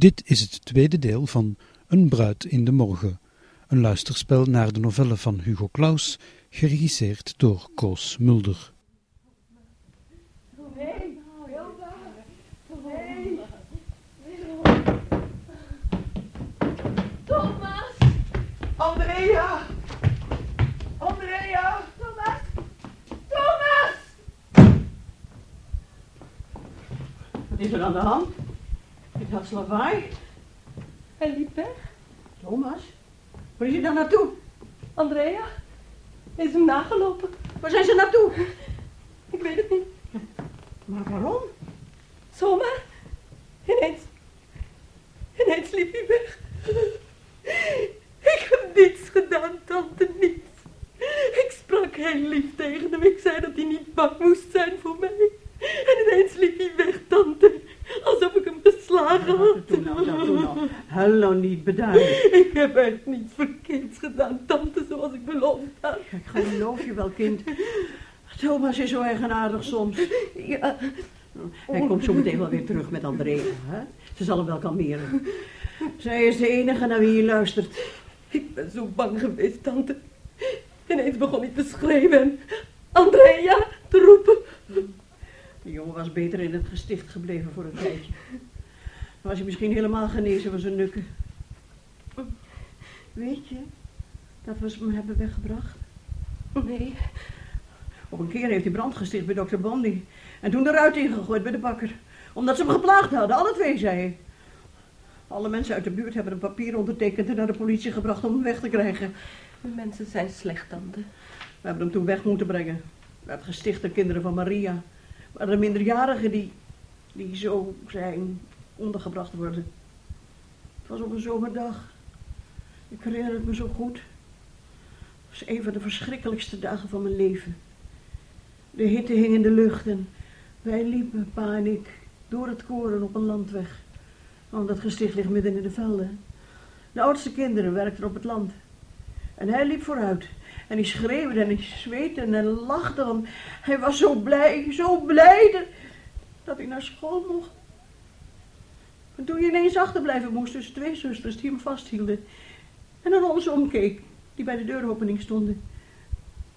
Dit is het tweede deel van Een bruid in de morgen, een luisterspel naar de novelle van Hugo Claus, geregisseerd door Koos Mulder. Thomas! Andrea! Andrea! Thomas! Thomas! Wat is er aan de hand? Ik had lawaai. Hij liep weg. Thomas, waar is hij dan naartoe? Andrea is hem nagelopen. Waar zijn ze naartoe? Ik weet het niet. Maar waarom? Zomaar. Ineens. Ineens liep hij weg. Ik heb niets gedaan, tante, niets. Ik sprak heel lief tegen hem. Ik zei dat hij niet bang moest zijn voor mij. En ineens liep hij weg, tante. Alsof ik hem geslagen had. Toen nou, toen nou. Huil nou niet beduiden. Ik heb echt niets verkeerds gedaan, tante, zoals ik beloofd had. Ik geloof je wel, kind. Thomas is zo eigenaardig soms. Ja, Hij komt zo meteen wel weer terug met Andrea. Hè? Ze zal hem wel kalmeren. Zij is de enige naar wie je luistert. ik ben zo bang geweest, tante. Ineens begon hij te schreeuwen en Andrea te roepen. De jongen was beter in het gesticht gebleven voor een tijdje. Dan was hij misschien helemaal genezen van zijn nukken. Weet je dat we ze hem hebben weggebracht? Nee, Op een keer heeft hij brand gesticht bij dokter Bondi. En toen eruit ingegooid bij de bakker. Omdat ze hem geplaagd hadden, alle twee, zei hij. Alle mensen uit de buurt hebben een papier ondertekend en naar de politie gebracht om hem weg te krijgen. de mensen zijn slecht, tante. We hebben hem toen weg moeten brengen. Het gesticht der kinderen van Maria. Maar de minderjarigen die, die zo zijn ondergebracht worden. Het was op een zomerdag. Ik herinner het me zo goed. Het was een van de verschrikkelijkste dagen van mijn leven. De hitte hing in de lucht en wij liepen, pa en ik, door het koren op een landweg. Want dat gesticht ligt midden in de velden. De oudste kinderen werkten op het land. En hij liep vooruit. En hij schreeuwde en hij zweette en lachte. Want hij was zo blij, zo blij dat hij naar school mocht. En toen hij ineens achterblijven moest tussen twee zusters die hem vasthielden. En naar ons omkeek, die bij de deuropening stonden.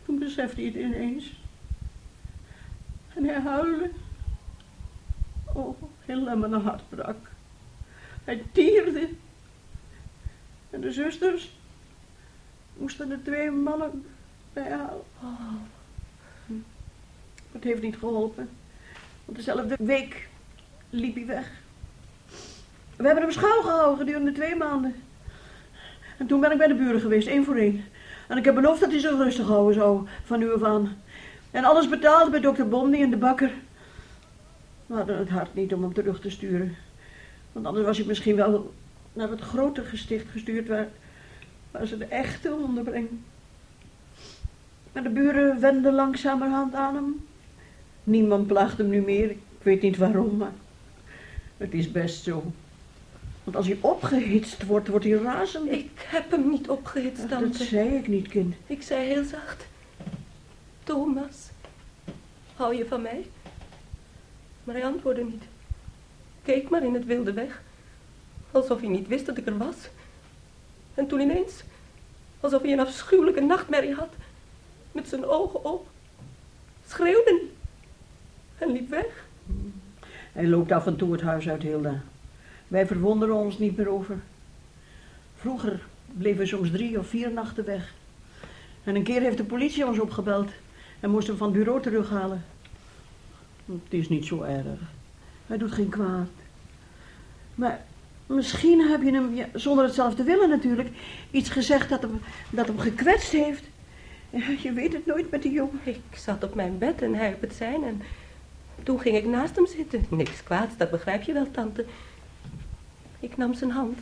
Toen besefte hij het ineens. En hij huilde. Oh, heel mijn hart brak. Hij tierde. En de zusters moesten de twee mannen bijhalen. Oh. Het heeft niet geholpen. Want dezelfde week liep hij weg. We hebben hem schouw gehouden gedurende twee maanden. En toen ben ik bij de buren geweest, één voor één. En ik heb beloofd dat hij zich rustig houden zou, van nu af aan. En alles betaald bij dokter Bondi en de bakker. We hadden het hart niet om hem terug te sturen. Want anders was hij misschien wel naar het grote gesticht gestuurd waar, waar ze de echte onderbrengen. Maar de buren wenden langzamerhand aan hem. Niemand plaagt hem nu meer. Ik weet niet waarom, maar het is best zo. Want als hij opgehitst wordt, wordt hij razend. Ik heb hem niet opgehitst, Ach, dat tante. zei ik niet, kind. Ik zei heel zacht. Thomas, hou je van mij? Maar hij antwoordde niet. Keek maar in het wilde weg. Alsof hij niet wist dat ik er was. En toen ineens, alsof hij een afschuwelijke nachtmerrie had, met zijn ogen op, schreeuwde en liep weg. Hij loopt af en toe het huis uit, Hilda. Wij verwonderen ons niet meer over. Vroeger bleven we soms drie of vier nachten weg. En een keer heeft de politie ons opgebeld en moest hem van het bureau terughalen. Het is niet zo erg. Hij doet geen kwaad. Maar misschien heb je hem, zonder het zelf te willen natuurlijk, iets gezegd dat hem, dat hem gekwetst heeft. Je weet het nooit met die jongen. Ik zat op mijn bed en hij op het zijn en toen ging ik naast hem zitten. Niks kwaads, dat begrijp je wel, tante. Ik nam zijn hand.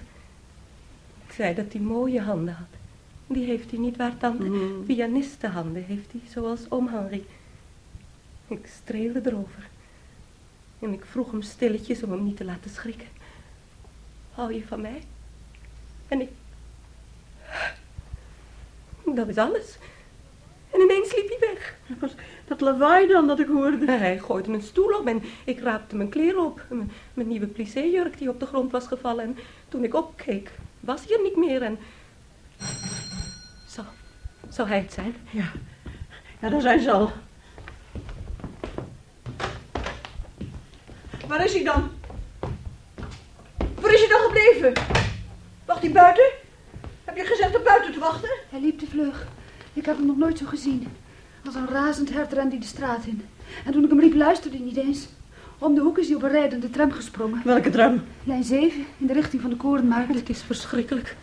Ik zei dat hij mooie handen had. Die heeft hij niet waar, tante. Mm. Pianistenhanden heeft hij, zoals oom Henri. Ik streelde erover. En ik vroeg hem stilletjes om hem niet te laten schrikken. Hou je van mij? En ik... Dat is alles. En ineens liep hij weg. Was dat lawaai dan dat ik hoorde? Hij gooide een stoel op en ik raapte mijn kleren op. M- mijn nieuwe plissé-jurk die op de grond was gevallen. En toen ik opkeek, was hij er niet meer. En... Zou, zou hij het zijn? Ja. Ja, daar zijn ze al. Waar is hij dan? Waar is hij dan gebleven? Wacht hij buiten? Heb je gezegd om buiten te wachten? Hij liep te vlug. Ik heb hem nog nooit zo gezien. Als een razend hert rende hij de straat in. En toen ik hem riep, luisterde hij niet eens. Om de hoek is hij op een rijdende tram gesprongen. Welke tram? Lijn 7, in de richting van de korenmarkt. Het is verschrikkelijk.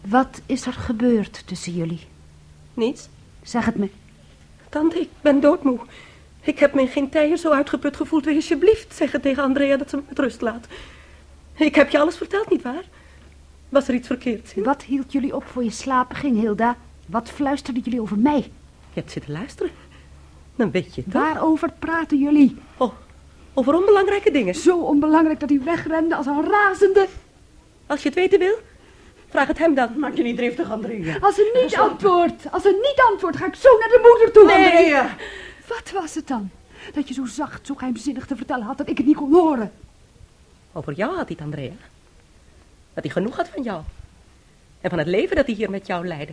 Wat is er gebeurd tussen jullie? Niets. Zeg het me. Tante, ik ben doodmoe. Ik heb me in geen tijden zo uitgeput gevoeld. Wil je alsjeblieft zeggen tegen Andrea dat ze me met rust laat? Ik heb je alles verteld, nietwaar? Was er iets verkeerds in? Wat hield jullie op voor je slapen ging, Hilda? Wat fluisterden jullie over mij? Je hebt zitten luisteren. Dan weet je het? Waarover praten jullie? Oh, over onbelangrijke dingen. Zo onbelangrijk dat hij wegrende als een razende. Als je het weten wil, vraag het hem dan. Maak je niet driftig, Andrea. Als ze niet antwoordt, als ze niet antwoordt, ga ik zo naar de moeder toe. Andrea! Wat was het dan? Dat je zo zacht, zo geheimzinnig te vertellen had dat ik het niet kon horen. Over jou had hij het, Andrea. Dat hij genoeg had van jou. En van het leven dat hij hier met jou leidde.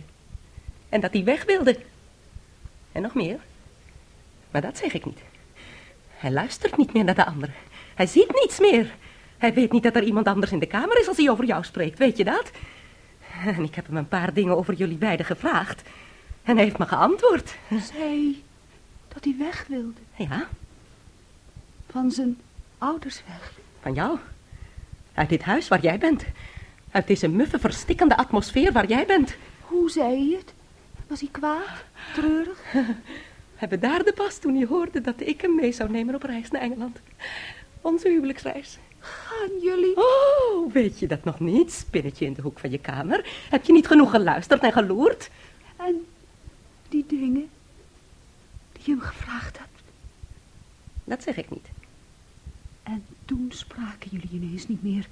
En dat hij weg wilde. En nog meer. Maar dat zeg ik niet. Hij luistert niet meer naar de anderen. Hij ziet niets meer. Hij weet niet dat er iemand anders in de kamer is als hij over jou spreekt. Weet je dat? En ik heb hem een paar dingen over jullie beiden gevraagd. En hij heeft me geantwoord. Zei dat hij weg wilde. Ja, Van zijn ouders weg. van jou. Uit dit huis waar jij bent. Uit deze muffe, verstikkende atmosfeer waar jij bent. Hoe zei hij het? Was hij kwaad? Treurig? Hij bedaarde pas toen hij hoorde dat ik hem mee zou nemen op reis naar Engeland. Onze huwelijksreis. Gaan jullie? Oh, weet je dat nog niet? Spinnetje in de hoek van je kamer. Heb je niet genoeg geluisterd en geloerd? En die dingen die je hem gevraagd hebt. Dat zeg ik niet. En toen spraken jullie ineens niet meer.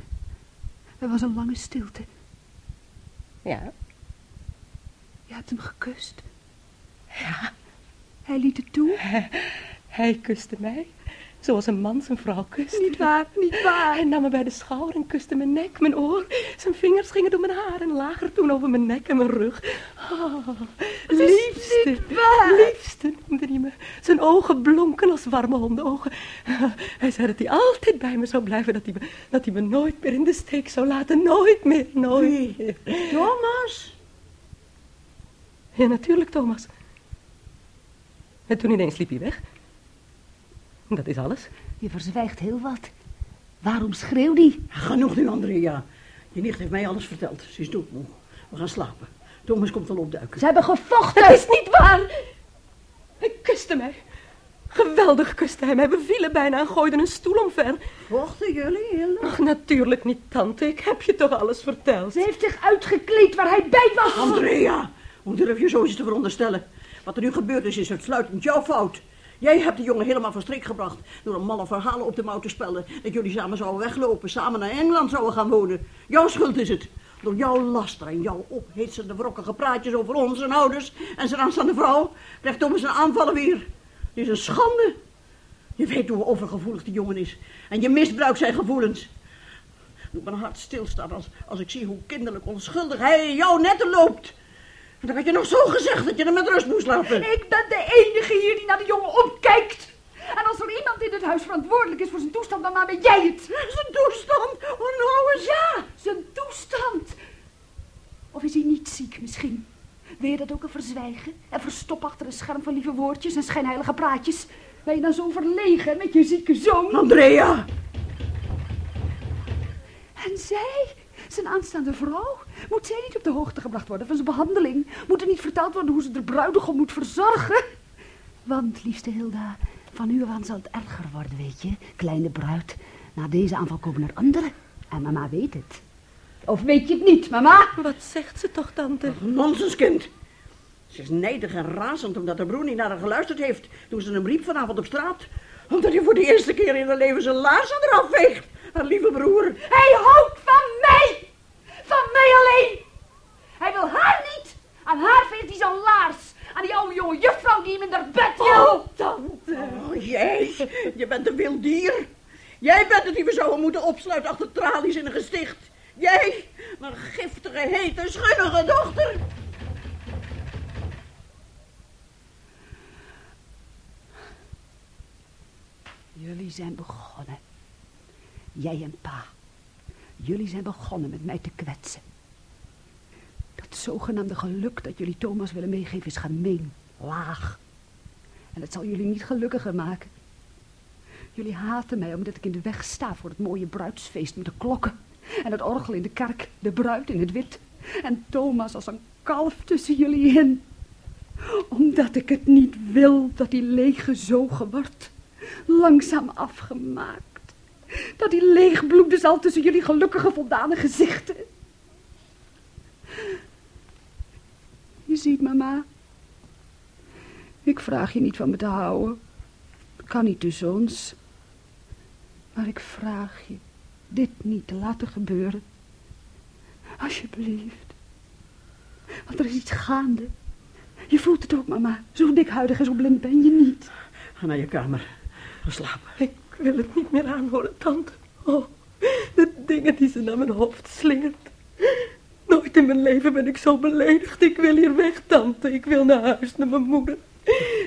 Er was een lange stilte. Ja, Je hebt hem gekust. ja. Hij liet het toe. Hij kuste mij. Zoals een man zijn vrouw kust. Niet waar, niet waar. Hij nam me bij de schouder en kuste mijn nek, mijn oor. Zijn vingers gingen door mijn haar en lager toen over mijn nek en mijn rug. Oh, liefste, liefste Zijn ogen blonken als warme hondenogen. Hij zei dat hij altijd bij me zou blijven, dat hij me, dat hij me nooit meer in de steek zou laten. Nooit meer, nooit meer. Thomas? Ja, natuurlijk, Thomas. En toen ineens liep hij weg. Dat is alles. Je verzwijgt heel wat. Waarom schreeuwt hij? Genoeg nu, Andrea. Je nicht heeft mij alles verteld. Ze is doodmoe. We gaan slapen. Thomas komt al opduiken. Ze hebben gevochten. Het is niet waar. Hij kuste mij. Geweldig kuste hij mij. We vielen bijna en gooiden een stoel omver. Vochten jullie, Hilda? Ach, natuurlijk niet, tante. Ik heb je toch alles verteld. Ze heeft zich uitgekleed waar hij bij was. Andrea, hoe durf je zoiets te veronderstellen? Wat er nu gebeurd is, is uitsluitend jouw fout. Jij hebt de jongen helemaal van streek gebracht door een malle verhalen op de mouw te spellen. Dat jullie samen zouden weglopen, samen naar Engeland zouden gaan wonen. Jouw schuld is het. Door jouw laster en jouw ophitsende wrokkige praatjes over ons en ouders en zijn aanstaande vrouw krijgt Thomas een aanvallen weer. Het is een schande. Je weet hoe overgevoelig die jongen is. En je misbruikt zijn gevoelens. Doe mijn hart stilstaan als, als ik zie hoe kinderlijk onschuldig hij in jouw netten loopt. En dan had je nog zo gezegd dat je hem met rust moest laten. Ik ben de enige hier die naar de jongen opkijkt. En als er iemand in dit huis verantwoordelijk is voor zijn toestand, dan ben jij het. Zijn toestand? Oh, nou eens. Ja, zijn toestand. Of is hij niet ziek misschien? Wil je dat ook al verzwijgen? En verstop achter een scherm van lieve woordjes en schijnheilige praatjes? Ben je dan zo verlegen met je zieke zoon? Andrea! En zij, zijn aanstaande vrouw, moet zij niet op de hoogte gebracht worden van zijn behandeling? Moet er niet verteld worden hoe ze de bruidegom moet verzorgen? Want, liefste Hilda, van nu af aan zal het erger worden, weet je, kleine bruid. Na deze aanval komen er anderen. En mama weet het. Of weet je het niet, mama? Wat zegt ze toch, tante? Nonsens, kind. Ze is nijdig en razend omdat haar broer niet naar haar geluisterd heeft toen ze hem riep vanavond op straat. Omdat hij voor de eerste keer in haar leven zijn laarzen eraf veegt. Haar lieve broer. Hij houdt van mij! Van mij alleen! Hij wil haar niet! Aan haar veegt hij zijn laars aan die oude jonge juffrouw die hem in haar bed hield. Oh, tante. Oh, jij. Je bent een wild dier. Jij bent het die we zouden moeten opsluiten achter tralies in een gesticht. Jij, mijn giftige, hete, schunnige dochter. Jullie zijn begonnen. Jij en pa. Jullie zijn begonnen met mij te kwetsen. Dat zogenaamde geluk dat jullie Thomas willen meegeven is gemeen, laag. En het zal jullie niet gelukkiger maken. Jullie haten mij omdat ik in de weg sta voor het mooie bruidsfeest met de klokken. En het orgel in de kerk, de bruid in het wit. En Thomas als een kalf tussen jullie in. Omdat ik het niet wil dat hij leeggezogen wordt. Langzaam afgemaakt. Dat hij leegbloeden zal tussen jullie gelukkige voldane gezichten. Je ziet, mama. Ik vraag je niet van me te houden. Dat kan niet tussen ons. Maar ik vraag je dit niet te laten gebeuren. Alsjeblieft. Want er is iets gaande. Je voelt het ook, mama. Zo dikhuidig en zo blind ben je niet. Ga naar je kamer. Ga slapen. Ik wil het niet meer aanhoren, tante. Oh, de dingen die ze naar mijn hoofd slingert. Nooit in mijn leven ben ik zo beledigd. Ik wil hier weg, tante. Ik wil naar huis, naar mijn moeder.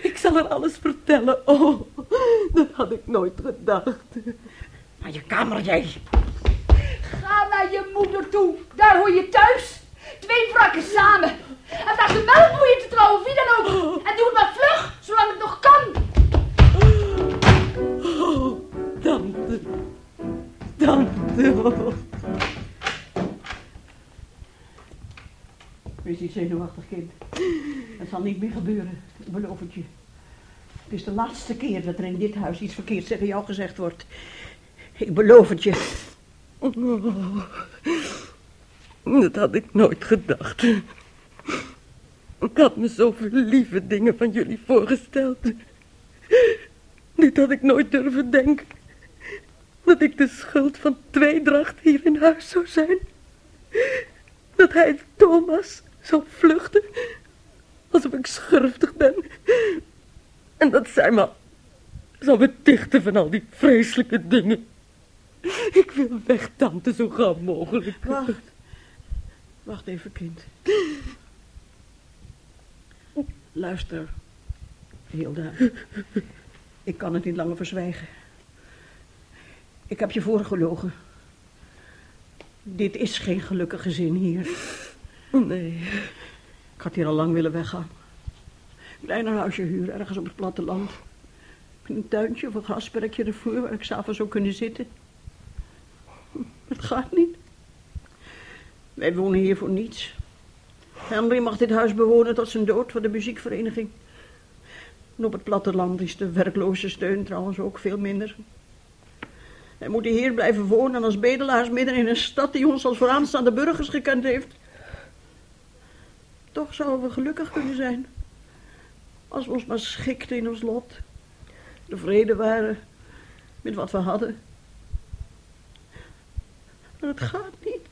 Ik zal haar alles vertellen. Oh, dat had ik nooit gedacht. Naar je kamer, jij. Ga naar je moeder toe. Daar hoor je thuis. Twee wrakken samen. En vraag de melkboeien te trouwen, wie dan ook. En doe het maar vlug, zolang het nog kan. Oh, tante. Tante. Wees niet zenuwachtig, kind. Het zal niet meer gebeuren, beloof het je. Het is de laatste keer dat er in dit huis iets verkeerds tegen jou gezegd wordt. Ik beloof het je. Dat had ik nooit gedacht. Ik had me zoveel lieve dingen van jullie voorgesteld. Dit had ik nooit durven denken. Dat ik de schuld van tweedracht hier in huis zou zijn. Dat hij Thomas zou vluchten. Alsof ik schurftig ben. En dat zij me zou betichten van al die vreselijke dingen. Ik wil weg, tante, zo gauw mogelijk. Wacht. Wacht even, kind. Luister, Hilda. Ik kan het niet langer verzwijgen. Ik heb je voorgelogen. Dit is geen gelukkig gezin hier. Nee. Ik had hier al lang willen weggaan. Kleiner huisje huren, ergens op het platteland. Met een tuintje of een grasperkje ervoor, waar ik s'avonds zou kunnen zitten. Het gaat niet. Wij wonen hier voor niets. Henry mag dit huis bewonen tot zijn dood voor de muziekvereniging. En op het platteland is de werkloze steun trouwens ook veel minder. Wij moeten hier blijven wonen als bedelaars midden in een stad die ons als vooraanstaande burgers gekend heeft. Toch zouden we gelukkig kunnen zijn. Als we ons maar schikten in ons lot. Tevreden waren met wat we hadden. Maar het gaat niet.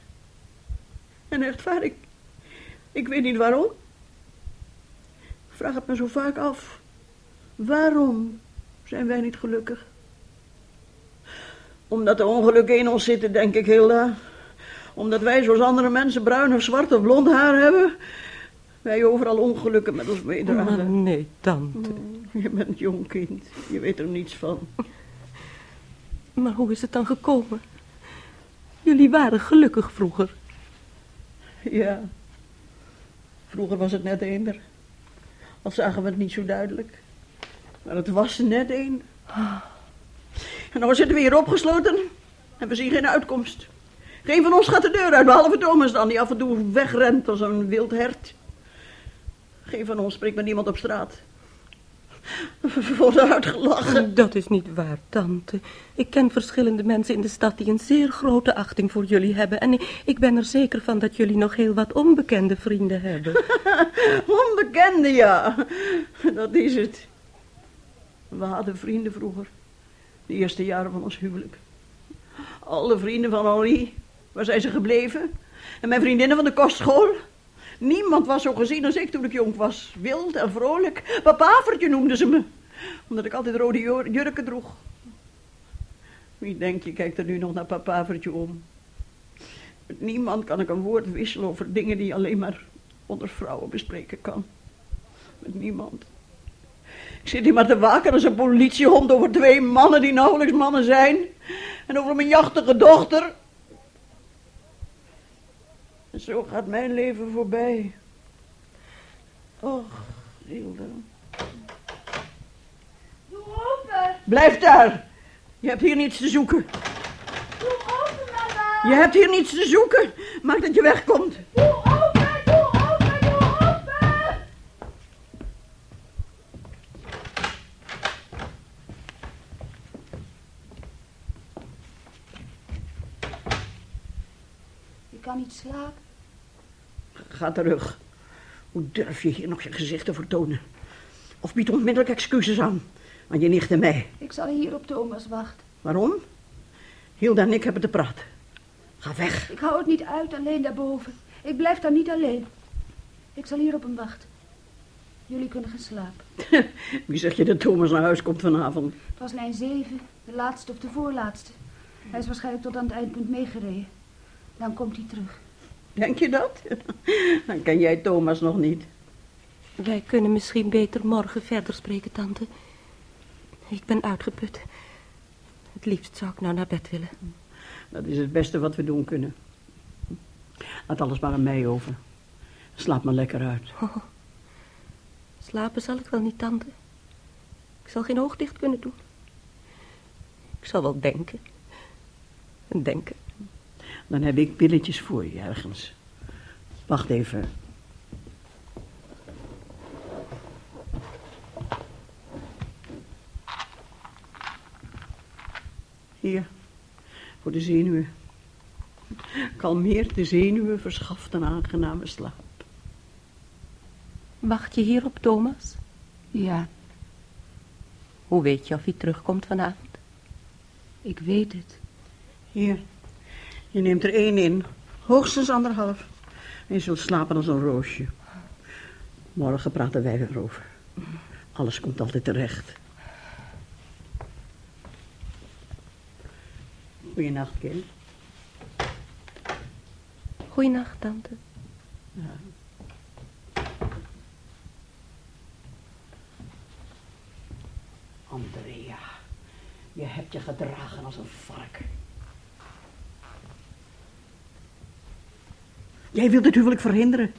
En echt waar, ik, ik weet niet waarom. Ik vraag het me zo vaak af. Waarom zijn wij niet gelukkig? Omdat de ongelukken in ons zitten, denk ik, Hilda. Omdat wij, zoals andere mensen, bruin of zwart of blond haar hebben. Wij overal ongelukken met ons meedragen. Maar nee, tante. Je bent jong kind, je weet er niets van. Maar hoe is het dan gekomen? Jullie waren gelukkig vroeger. Ja, vroeger was het net eender. Al zagen we het niet zo duidelijk. Maar het was net één. En nou zitten we hier opgesloten en we zien geen uitkomst. Geen van ons gaat de deur uit, behalve Thomas dan, die af en toe wegrent als een wild hert. Geen van ons spreekt met niemand op straat. We worden uitgelachen. Dat is niet waar, tante. Ik ken verschillende mensen in de stad die een zeer grote achting voor jullie hebben. En ik ben er zeker van dat jullie nog heel wat onbekende vrienden hebben. Onbekende, ja. Dat is het. We hadden vrienden vroeger. De eerste jaren van ons huwelijk. Alle vrienden van Henri. Waar zijn ze gebleven? En mijn vriendinnen van de kostschool. Niemand was zo gezien als ik toen ik jong was. Wild en vrolijk. Papavertje noemden ze me. Omdat ik altijd rode jurken droeg. Wie denk je kijkt er nu nog naar papavertje om? Met niemand kan ik een woord wisselen over dingen die je alleen maar onder vrouwen bespreken kan. Met niemand. Ik zit hier maar te waken als een politiehond over twee mannen die nauwelijks mannen zijn. En over mijn jachtige dochter. Zo gaat mijn leven voorbij. Och, Hilde. Doe open! Blijf daar. Je hebt hier niets te zoeken. Doe open, mama! Je hebt hier niets te zoeken. Maak dat je wegkomt. Doe open! Doe open! Doe open! Je kan niet slapen. Ga terug. Hoe durf je hier nog je gezicht te vertonen? Of bied onmiddellijk excuses aan. Aan je nicht en mij. Ik zal hier op Thomas wachten. Waarom? Hilda en ik hebben te praten. Ga weg. Ik hou het niet uit alleen daarboven. Ik blijf daar niet alleen. Ik zal hier op hem wachten. Jullie kunnen gaan slapen. Wie zeg je dat Thomas naar huis komt vanavond? Het was lijn 7, de laatste of de voorlaatste. Hij is waarschijnlijk tot aan het eindpunt meegereden. Dan komt hij terug. Denk je dat? Dan ken jij Thomas nog niet. Wij kunnen misschien beter morgen verder spreken, tante. Ik ben uitgeput. Het liefst zou ik nou naar bed willen. Dat is het beste wat we doen kunnen. Laat alles maar aan mij over. Slaap maar lekker uit. Oh, slapen zal ik wel niet, tante. Ik zal geen oog dicht kunnen doen. Ik zal wel denken. En denken. Dan heb ik pilletjes voor je ergens. Wacht even. Hier, voor de zenuwen. Kalmeert de zenuwen, verschaft een aangename slaap. Wacht je hier op Thomas? Ja, Hoe weet je of hij terugkomt vanavond? ik weet het. Hier, je neemt er één in, hoogstens anderhalf. En je zult slapen als een roosje. Morgen praten wij erover. Alles komt altijd terecht. Goeienacht, kind. Goeienacht, tante. Andrea, je hebt je gedragen als een vark. Jij wilt het huwelijk verhinderen.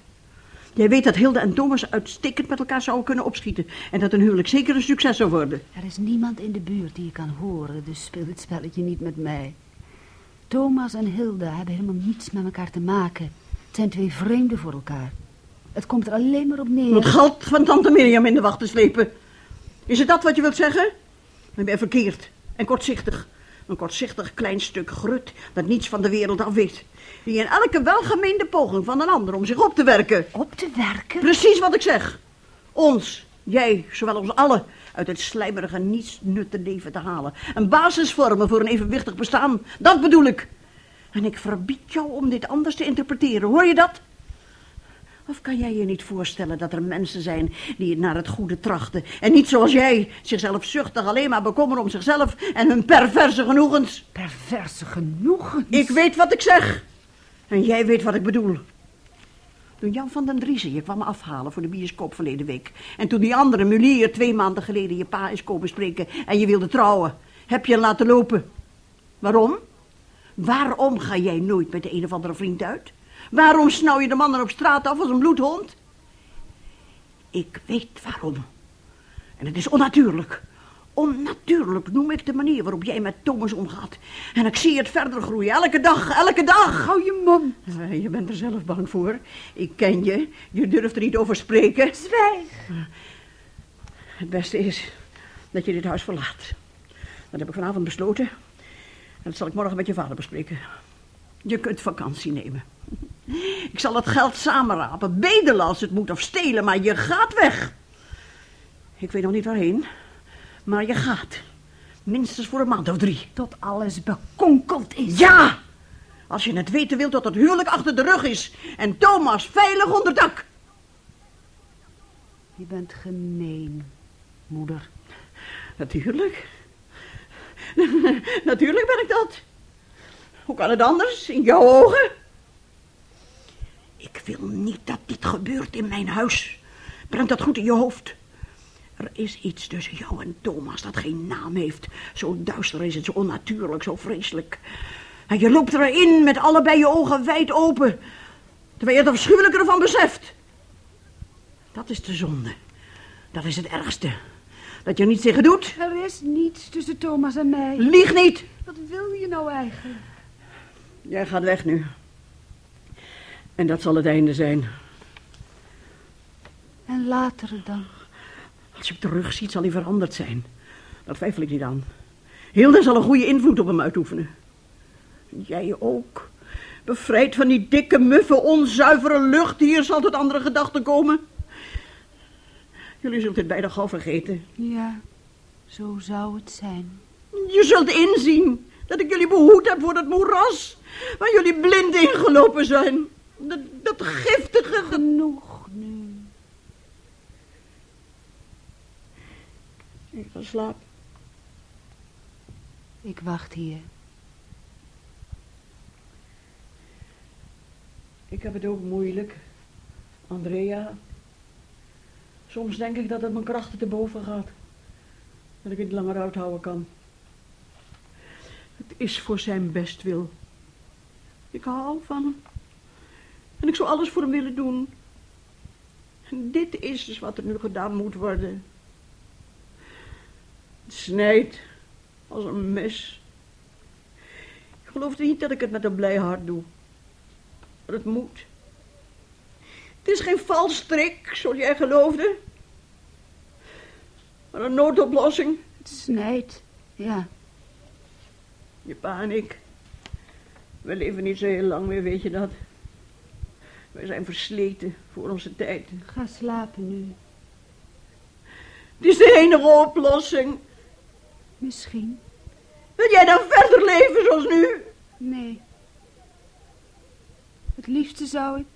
Jij weet dat Hilde en Thomas uitstekend met elkaar zouden kunnen opschieten. En dat een huwelijk zeker een succes zou worden. Er is niemand in de buurt die je kan horen, dus speel het spelletje niet met mij. Thomas en Hilda hebben helemaal niets met elkaar te maken. Het zijn twee vreemden voor elkaar. Het komt er alleen maar op Om het neer. geld van tante Mirjam in de wacht te slepen. Is het dat wat je wilt zeggen? Dan ben je verkeerd en kortzichtig. Een kortzichtig klein stuk grut dat niets van de wereld af weet. Die in elke welgemeende poging van een ander om zich op te werken. Op te werken? Precies wat ik zeg. Ons, jij, zowel ons allen, uit het slijmerige nietsnutte leven te halen. Een basis vormen voor een evenwichtig bestaan. Dat bedoel ik. En ik verbied jou om dit anders te interpreteren. Hoor je dat? Of kan jij je niet voorstellen dat er mensen zijn die naar het goede trachten... en niet zoals jij, zichzelf zuchtig alleen maar bekommeren om zichzelf... en hun perverse genoegens? Perverse genoegen. Ik weet wat ik zeg. En jij weet wat ik bedoel. Toen Jan van den Driessen je kwam afhalen voor de bioscoop verleden week... en toen die andere mulier twee maanden geleden je pa is komen spreken... en je wilde trouwen, heb je hem laten lopen. Waarom? Waarom ga jij nooit met de een of andere vriend uit? Waarom snauw je de mannen op straat af als een bloedhond? Ik weet waarom. En het is onnatuurlijk. Onnatuurlijk noem ik de manier waarop jij met Thomas omgaat. En ik zie het verder groeien, elke dag, elke dag. Hou je mond. Eh, Je bent er zelf bang voor. Ik ken je. Je durft er niet over spreken. Zwijg. Het beste is dat je dit huis verlaat. Dat heb ik vanavond besloten. En dat zal ik morgen met je vader bespreken. Je kunt vakantie nemen. Ik zal het geld samenrapen, bedelen als het moet of stelen, maar je gaat weg. Ik weet nog niet waarheen, maar je gaat. Minstens voor een maand of drie. Tot alles bekonkeld is. Ja! Als je het weten wilt dat het huwelijk achter de rug is en Thomas veilig onder dak. Je bent gemeen, moeder. Natuurlijk. Natuurlijk ben ik dat. Hoe kan het anders, in jouw ogen? Ik wil niet dat dit gebeurt in mijn huis. Breng dat goed in je hoofd. Er is iets tussen jou en Thomas dat geen naam heeft. Zo duister is het, zo onnatuurlijk, zo vreselijk. En je loopt erin met allebei je ogen wijd open. Terwijl je het afschuwelijke ervan beseft. Dat is de zonde. Dat is het ergste. Dat je niets tegen doet. Er is niets tussen Thomas en mij. Lieg niet. Wat wil je nou eigenlijk? Jij gaat weg nu. En dat zal het einde zijn. En later dan? Als je hem terugziet, zal hij veranderd zijn. Daar twijfel ik niet aan. Hilde zal een goede invloed op hem uitoefenen. Jij ook. Bevrijd van die dikke, muffe, onzuivere lucht. Hier zal tot andere gedachten komen. Jullie zult dit bijna gauw vergeten. Ja, zo zou het zijn. Je zult inzien dat ik jullie behoed heb voor dat moeras... waar jullie blind ingelopen zijn. Dat, dat giftige... Genoeg nu. Ik ga slapen. Ik wacht hier. Ik heb het ook moeilijk. Andrea. Soms denk ik dat het mijn krachten te boven gaat. Dat ik het niet langer uithouden kan. Het is voor zijn bestwil. Ik hou van hem. En ik zou alles voor hem willen doen. En dit is dus wat er nu gedaan moet worden. Het snijdt als een mes. Ik geloof niet dat ik het met een blij hart doe. Maar het moet. Het is geen valstrik, zoals jij geloofde. Maar een noodoplossing. Het snijdt, ja. Je pa en ik. We leven niet zo heel lang meer, weet je dat? Wij zijn versleten voor onze tijd. Ga slapen nu. Het is de enige oplossing. Misschien. Wil jij dan verder leven zoals nu? Nee. Het liefste zou ik...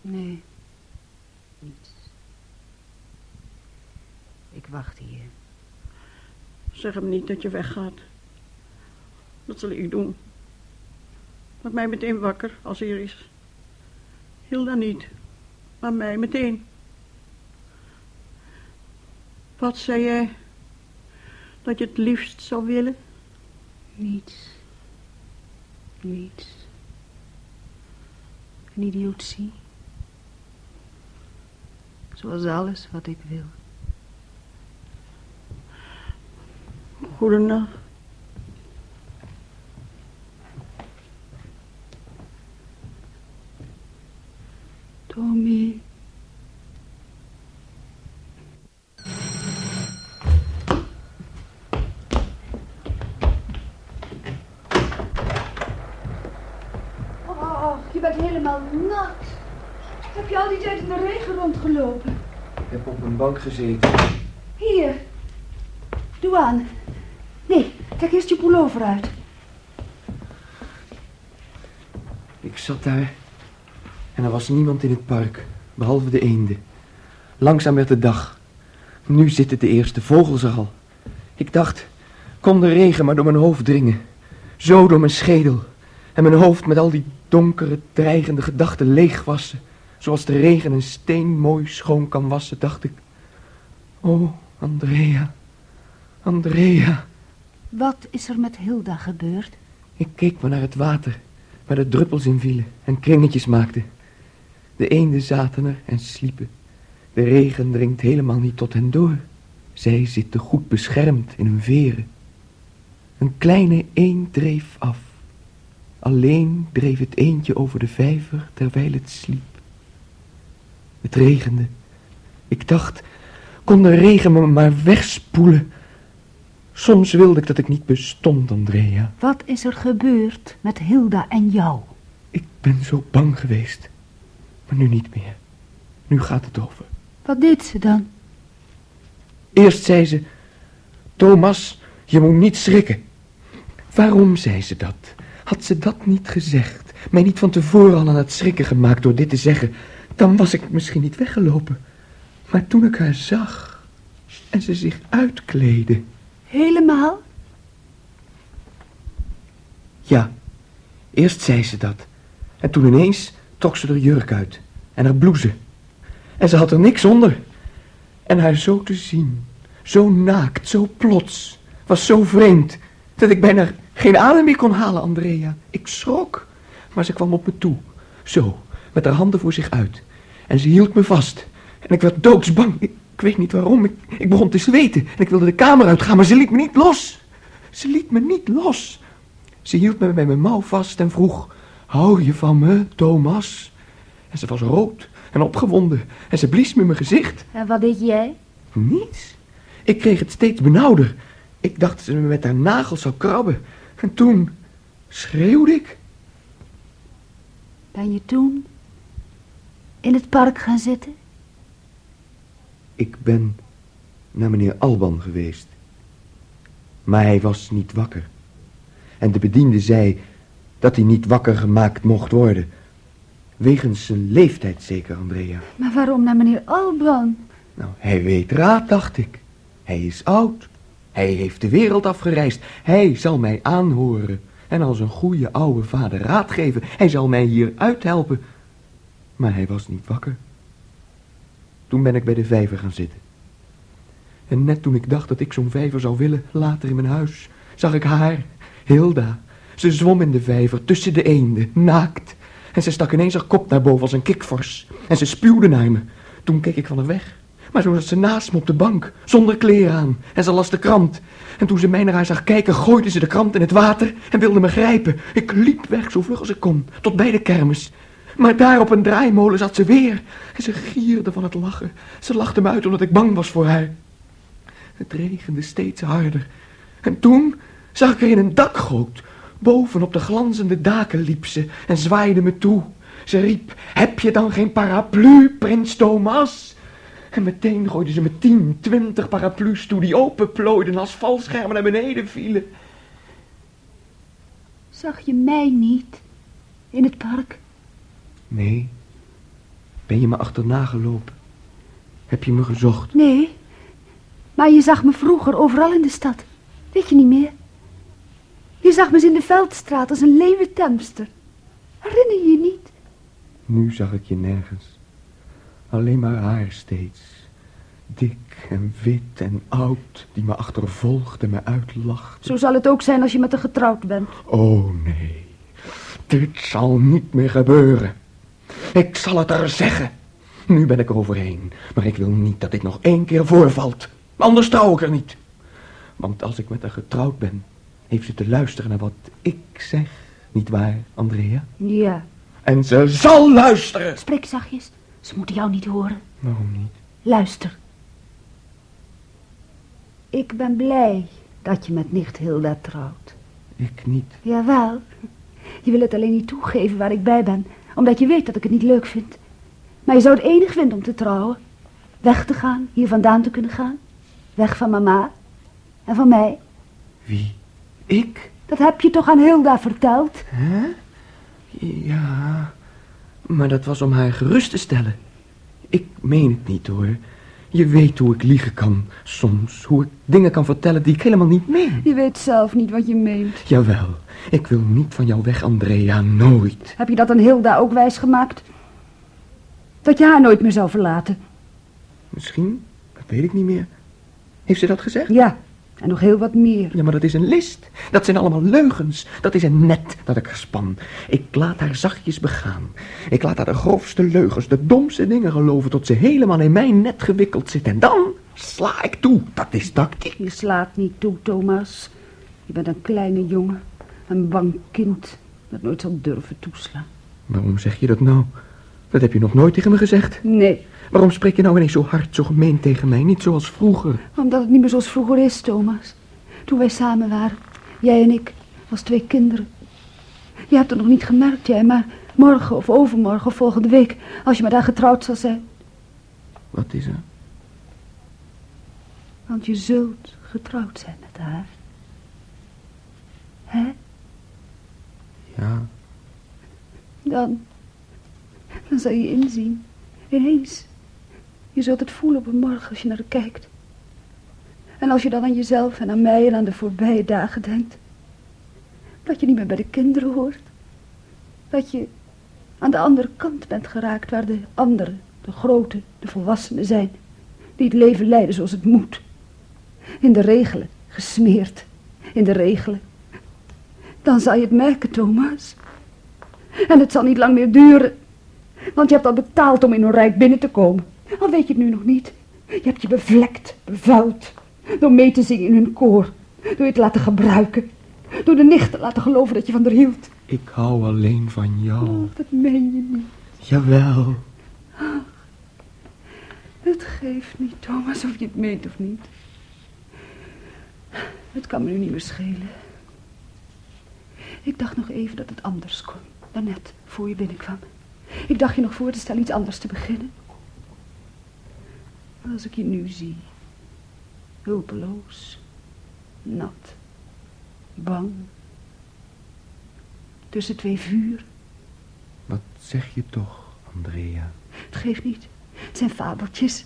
Nee. Niets. Ik wacht hier. Zeg hem niet dat je weggaat. Dat zal ik doen. Maak mij meteen wakker als hij er is. Hilda niet, maar mij meteen. Wat zei jij dat je het liefst zou willen? Niets. Niets. Een idiotie. Zoals alles wat ik wil. Goedenacht. Tommy. Oh, je bent helemaal nat. Heb je al die tijd in de regen rondgelopen? Ik heb op een bank gezeten. Hier. Doe aan. Nee, trek eerst je pullover uit. Ik zat daar en er was niemand in het park, behalve de eenden. Langzaam werd de dag. Nu zitten de eerste vogels er al. Ik dacht, kon de regen maar door mijn hoofd dringen. Zo door mijn schedel. En mijn hoofd met al die donkere, dreigende gedachten leegwassen. Zoals de regen een steen mooi schoon kan wassen, dacht ik. Oh, Andrea. Andrea. Wat is er met Hilda gebeurd? Ik keek maar naar het water, waar de druppels in vielen en kringetjes maakten. De eenden zaten er en sliepen. De regen dringt helemaal niet tot hen door. Zij zitten goed beschermd in hun veren. Een kleine eend dreef af. Alleen dreef het eendje over de vijver terwijl het sliep. Het regende. Ik dacht, kon de regen me maar wegspoelen. Soms wilde ik dat ik niet bestond, Andrea. Wat is er gebeurd met Hilda en jou? Ik ben zo bang geweest. Maar nu niet meer. Nu gaat het over. Wat deed ze dan? Eerst zei ze... Thomas, je moet niet schrikken. Waarom zei ze dat? Had ze dat niet gezegd? Mij niet van tevoren al aan het schrikken gemaakt door dit te zeggen... dan was ik misschien niet weggelopen. Maar toen ik haar zag... En ze zich uitkleden. Helemaal? Ja, eerst zei ze dat. En toen ineens trok ze haar jurk uit. En haar blouse. En ze had er niks onder. En haar zo te zien, zo naakt, zo plots, was zo vreemd, dat ik bijna geen adem meer kon halen, Andrea. Ik schrok, maar ze kwam op me toe, zo, met haar handen voor zich uit. En ze hield me vast. En ik werd doodsbang. Ik, ik weet niet waarom. Ik, ik begon te zweten. En ik wilde de kamer uitgaan, maar ze liet me niet los. Ze liet me niet los. Ze hield me bij mijn mouw vast en vroeg... Hou je van me, Thomas? En ze was rood en opgewonden. En ze blies me in mijn gezicht. En wat deed jij? Niets. Ik kreeg het steeds benauwder. Ik dacht dat ze me met haar nagels zou krabben. En toen schreeuwde ik. Ben je toen in het park gaan zitten? Ik ben naar meneer Alban geweest. Maar hij was niet wakker. En de bediende zei dat hij niet wakker gemaakt mocht worden. Wegens zijn leeftijd zeker, Andrea. Maar waarom naar meneer Alban? Nou, hij weet raad, dacht ik. Hij is oud. Hij heeft de wereld afgereisd. Hij zal mij aanhoren. En als een goede oude vader raad geven. Hij zal mij hier uithelpen. Maar hij was niet wakker. Toen ben ik bij de vijver gaan zitten. En net toen ik dacht dat ik zo'n vijver zou willen, later in mijn huis, zag ik haar, Hilda. Ze zwom in de vijver tussen de eenden, naakt. En ze stak ineens haar kop naar boven als een kikvors. En ze spuwde naar me. Toen keek ik van haar weg. Maar zo zat ze naast me op de bank, zonder kleren aan. En ze las de krant. En toen ze mij naar haar zag kijken, gooide ze de krant in het water en wilde me grijpen. Ik liep weg zo vlug als ik kon, tot bij de kermis. Maar daar op een draaimolen zat ze weer. En ze gierde van het lachen. Ze lachte me uit omdat ik bang was voor haar. Het regende steeds harder. En toen zag ik er in een dakgoot. Boven op de glanzende daken liep ze en zwaaide me toe. Ze riep, heb je dan geen paraplu, prins Thomas? En meteen gooide ze me tien, twintig paraplu's toe die openplooiden als valschermen naar beneden vielen. Zag je mij niet in het park? Nee. Ben je me achterna gelopen? Heb je me gezocht? Nee, maar je zag me vroeger overal in de stad. Weet je niet meer? Je zag me eens in de Veldstraat als een leeuwentemster. Herinner je je niet? Nu zag ik je nergens. Alleen maar haar steeds. Dik en wit en oud, die me achtervolgde en me uitlachte. Zo zal het ook zijn als je met haar getrouwd bent. Oh nee, dit zal niet meer gebeuren. Ik zal het er zeggen. Nu ben ik er overheen, maar ik wil niet dat dit nog één keer voorvalt. Anders trouw ik er niet. Want als ik met haar getrouwd ben, heeft ze te luisteren naar wat ik zeg. Niet waar, Andrea? Ja. En ze zal luisteren. Spreek zachtjes. Ze moeten jou niet horen. Waarom niet? Luister. Ik ben blij dat je met nicht Hilda trouwt. Ik niet. Jawel. Je wil het alleen niet toegeven waar ik bij ben, omdat je weet dat ik het niet leuk vind. Maar je zou het enig vinden om te trouwen. Weg te gaan, hier vandaan te kunnen gaan. Weg van mama. En van mij. Wie? Ik? Dat heb je toch aan Hilda verteld? Hè? Ja, maar dat was om haar gerust te stellen. Ik meen het niet hoor. Je weet hoe ik liegen kan soms. Hoe ik dingen kan vertellen die ik helemaal niet meen. Je weet zelf niet wat je meent. Jawel, ik wil niet van jou weg, Andrea, nooit. Heb je dat aan Hilda ook wijsgemaakt? Dat je haar nooit meer zou verlaten? Misschien, dat weet ik niet meer. Heeft ze dat gezegd? Ja, en nog heel wat meer. Ja, maar dat is een list. Dat zijn allemaal leugens. Dat is een net dat ik span. Ik laat haar zachtjes begaan. Ik laat haar de grofste leugens, de domste dingen geloven... tot ze helemaal in mijn net gewikkeld zit. En dan sla ik toe. Dat is tactiek. Je slaat niet toe, Thomas. Je bent een kleine jongen. Een bang kind dat nooit zal durven toeslaan. Waarom zeg je dat nou? Dat heb je nog nooit tegen me gezegd. Nee, Waarom spreek je nou ineens zo hard, zo gemeen tegen mij? Niet zoals vroeger. omdat het niet meer zoals vroeger is, Thomas. Toen wij samen waren, jij en ik, als twee kinderen. Je hebt het nog niet gemerkt, jij, maar morgen of overmorgen of volgende week, als je met haar getrouwd zal zijn. Wat is er? Want je zult getrouwd zijn met haar. Hè? Ja, Dan, dan zal je inzien, ineens. Je zult het voelen op een morgen als je naar kijkt. En als je dan aan jezelf en aan mij en aan de voorbije dagen denkt. Dat je niet meer bij de kinderen hoort. Dat je aan de andere kant bent geraakt waar de anderen, de grote, de volwassenen zijn. Die het leven leiden zoals het moet. In de regelen, gesmeerd. In de regelen. Dan zal je het merken, Thomas. En het zal niet lang meer duren. Want je hebt al betaald om in een rijk binnen te komen. Al weet je het nu nog niet. Je hebt je bevlekt, bevuild. Door mee te zingen in hun koor. Door je te laten gebruiken. Door de nicht te laten geloven dat je van haar hield. Ik hou alleen van jou. Oh, dat meen je niet. Jawel. Het geeft niet, Thomas, of je het meent of niet. Het kan me nu niet meer schelen. Ik dacht nog even dat het anders kon. Daarnet, voor je binnenkwam. Ik dacht je nog voor te stellen iets anders te beginnen. Als ik je nu zie. Hulpeloos. Nat. Bang. Tussen twee vuur. Wat zeg je toch, Andrea? Het geeft niet. Het zijn fabeltjes.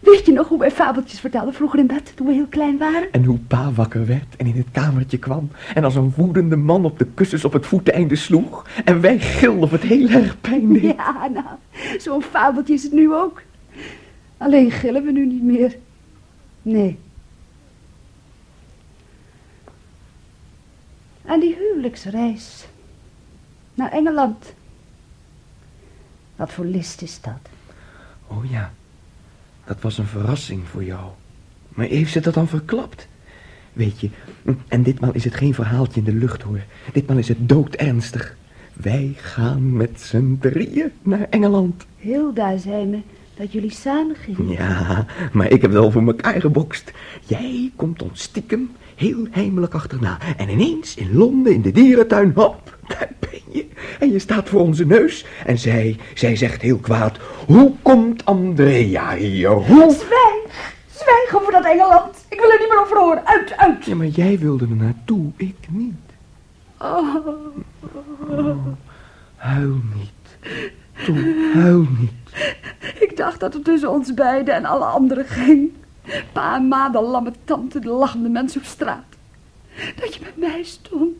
Weet je nog hoe wij fabeltjes vertelden vroeger in bed, toen we heel klein waren? En hoe pa wakker werd en in het kamertje kwam en als een woedende man op de kussens op het voeteinde sloeg en wij gilden of het heel erg pijn deed. Ja, nou, zo'n fabeltje is het nu ook. Alleen gillen we nu niet meer. Nee. En die huwelijksreis naar Engeland. Wat voor list is dat? Oh ja, dat was een verrassing voor jou. Maar heeft ze dat dan verklapt? Weet je, en ditmaal is het geen verhaaltje in de lucht hoor. Ditmaal is het doodernstig. Wij gaan met z'n drieën naar Engeland. Hilda zei me dat jullie samen gingen. Ja, maar ik heb wel voor elkaar gebokst. Jij komt ons stiekem heel heimelijk achterna. En ineens in Londen in de dierentuin, hop, daar ben je. En je staat voor onze neus. En zij, zij zegt heel kwaad, hoe komt Andrea hier? Hoe... Zwijg! Zwijg over dat Engeland. Ik wil er niet meer over horen. Uit, uit. Ja, maar jij wilde er naartoe, ik niet. Oh, Oh, huil niet. Toe, huil niet. ik dacht dat het tussen ons beiden en alle anderen ging. Pa en ma, de lamme tante, de lachende mensen op straat. Dat je bij mij stond.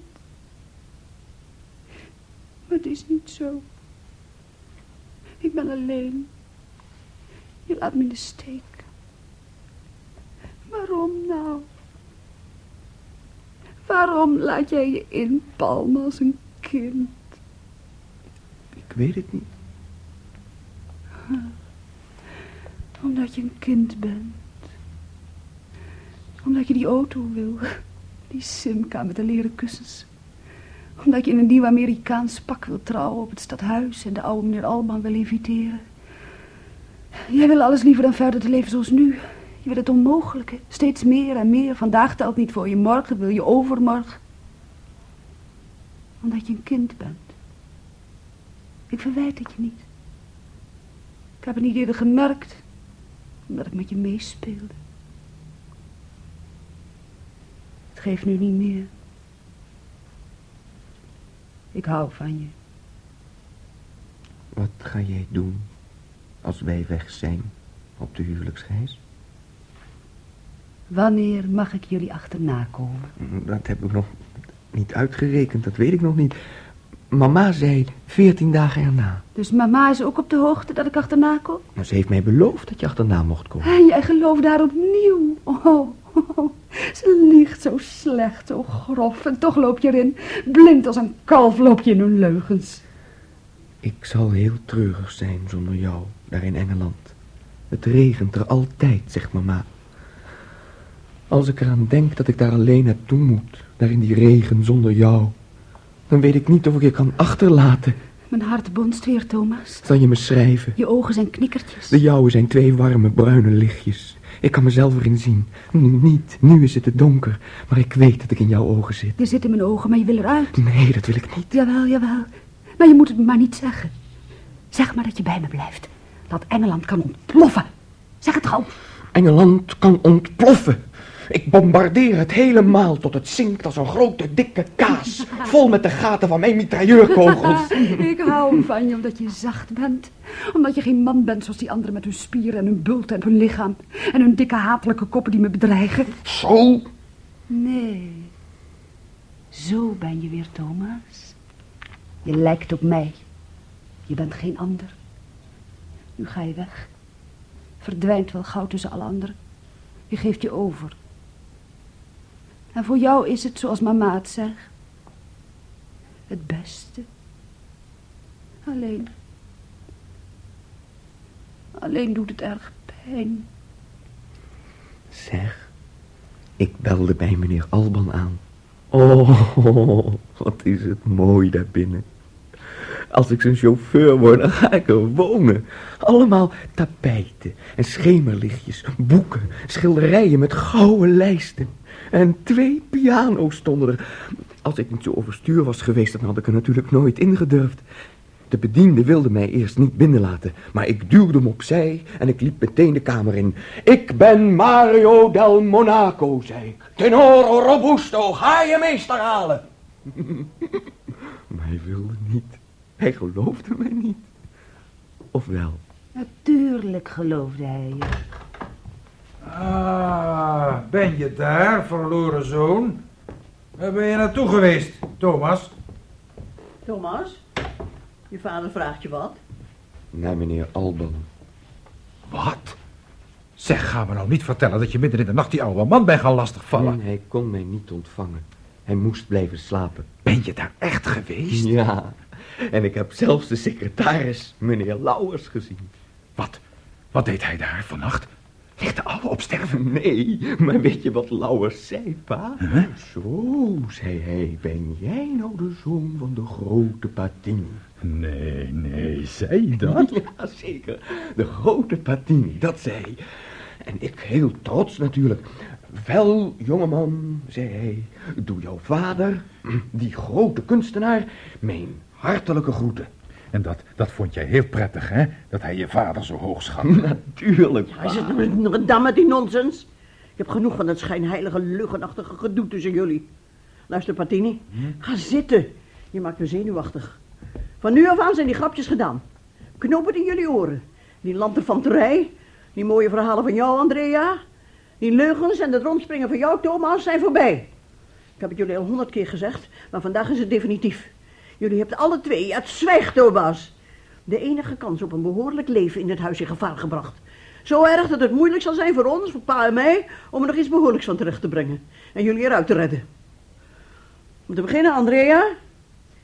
Maar het is niet zo. Ik ben alleen. Je laat me in de steek. Waarom nou? Waarom laat jij je inpalmen als een kind? Ik weet het niet. Omdat je een kind bent. Omdat je die auto wil. Die Simca met de leren kussens. Omdat je in een nieuw Amerikaans pak wil trouwen op het stadhuis en de oude meneer Alban wil inviteren. Jij wil alles liever dan verder te leven zoals nu. Je wil het onmogelijke. Steeds meer en meer. Vandaag telt niet voor je morgen, wil je overmorgen. Omdat je een kind bent. Ik verwijt het je niet. Ik heb het niet eerder gemerkt, omdat ik met je meespeelde. Het geeft nu niet meer. Ik hou van je. Wat ga jij doen als wij weg zijn op de huwelijksreis? Wanneer mag ik jullie achterna komen? Dat heb ik nog niet uitgerekend, dat weet ik nog niet. Mama zei veertien dagen erna. Dus mama is ook op de hoogte dat ik achterna kom? Maar ze heeft mij beloofd dat je achterna mocht komen. En jij gelooft daar opnieuw. Oh, oh, ze liegt zo slecht, zo grof. En toch loop je erin. Blind als een kalf loop je in hun leugens. Ik zal heel treurig zijn zonder jou, daar in Engeland. Het regent er altijd, zegt mama. Als ik eraan denk dat ik daar alleen naartoe moet, daar in die regen zonder jou, dan weet ik niet of ik je kan achterlaten. Mijn hart bonst weer, Thomas. Zal je me schrijven? Je ogen zijn knikkertjes. De jouwe zijn twee warme bruine lichtjes. Ik kan mezelf erin zien. Nu niet, nu is het te donker. Maar ik weet dat ik in jouw ogen zit. Je zit in mijn ogen, maar je wil eruit. Nee, dat wil ik niet. Jawel, jawel. Maar je moet het me maar niet zeggen. Zeg maar dat je bij me blijft. Dat Engeland kan ontploffen. Zeg het gauw. Engeland kan ontploffen. Ik bombardeer het helemaal tot het zinkt als een grote dikke kaas. Vol met de gaten van mijn mitrailleurkogels. ik hou van je omdat je zacht bent. Omdat je geen man bent zoals die anderen met hun spieren en hun bulten en hun lichaam. En hun dikke hatelijke koppen die me bedreigen. Zo? Nee. Zo ben je weer, Thomas. Je lijkt op mij. Je bent geen ander. Nu ga je weg. Verdwijnt wel gauw tussen alle anderen. Je geeft je over. En voor jou is het zoals mama het zegt. Het beste. Alleen. Alleen doet het erg pijn. Zeg, ik belde bij meneer Alban aan. Oh, wat is het mooi daarbinnen. Als ik zijn chauffeur word, dan ga ik er wonen. Allemaal tapijten en schemerlichtjes, boeken, schilderijen met gouden lijsten. En twee piano's stonden er. Als ik niet zo overstuur was geweest, dan had ik er natuurlijk nooit ingedurfd. De bediende wilde mij eerst niet binnenlaten, maar ik duwde hem opzij en ik liep meteen de kamer in. Ik ben Mario del Monaco, zei ik. Tenoro robusto, ga je meester halen. maar hij wilde niet. Hij geloofde mij niet. Of wel? Natuurlijk geloofde hij je. Ah, ben je daar, verloren zoon? Waar ben je naartoe geweest, Thomas? Thomas, je vader vraagt je wat. Naar meneer Alban. Wat? Zeg, ga me nou niet vertellen dat je midden in de nacht die oude man bent gaan lastigvallen. Nee, hij kon mij niet ontvangen. Hij moest blijven slapen. Ben je daar echt geweest? Ja, en ik heb zelfs de secretaris, meneer Lauwers, gezien. Wat? Wat deed hij daar vannacht? Ligt de oude op sterven? Nee, maar weet je wat Lauwers zei, pa? Huh? Zo, zei hij, ben jij nou de zoon van de grote Patini? Nee, nee, zei dat? Ja, zeker. De grote Patini, dat zei hij. En ik heel trots natuurlijk. Wel, jongeman, zei hij, doe jouw vader, die grote kunstenaar, mijn hartelijke groeten. En dat, dat vond jij heel prettig, hè? Dat hij je vader zo hoog schat. Natuurlijk, zit nog een dam met die nonsens. Ik heb genoeg van dat schijnheilige, luggenachtige gedoe tussen jullie. Luister, Patini, ga zitten. Je maakt me zenuwachtig. Van nu af aan zijn die grapjes gedaan. Knoop het in jullie oren. Die lanterfanterij, die mooie verhalen van jou, Andrea, die leugens en het rondspringen van jou, Thomas, zijn voorbij. Ik heb het jullie al honderd keer gezegd, maar vandaag is het definitief. Jullie hebben alle twee het zwijg, Thomas. De enige kans op een behoorlijk leven in dit huis in gevaar gebracht. Zo erg dat het moeilijk zal zijn voor ons, voor pa en mij, om er nog iets behoorlijks van terecht te brengen. En jullie eruit te redden. Om te beginnen, Andrea.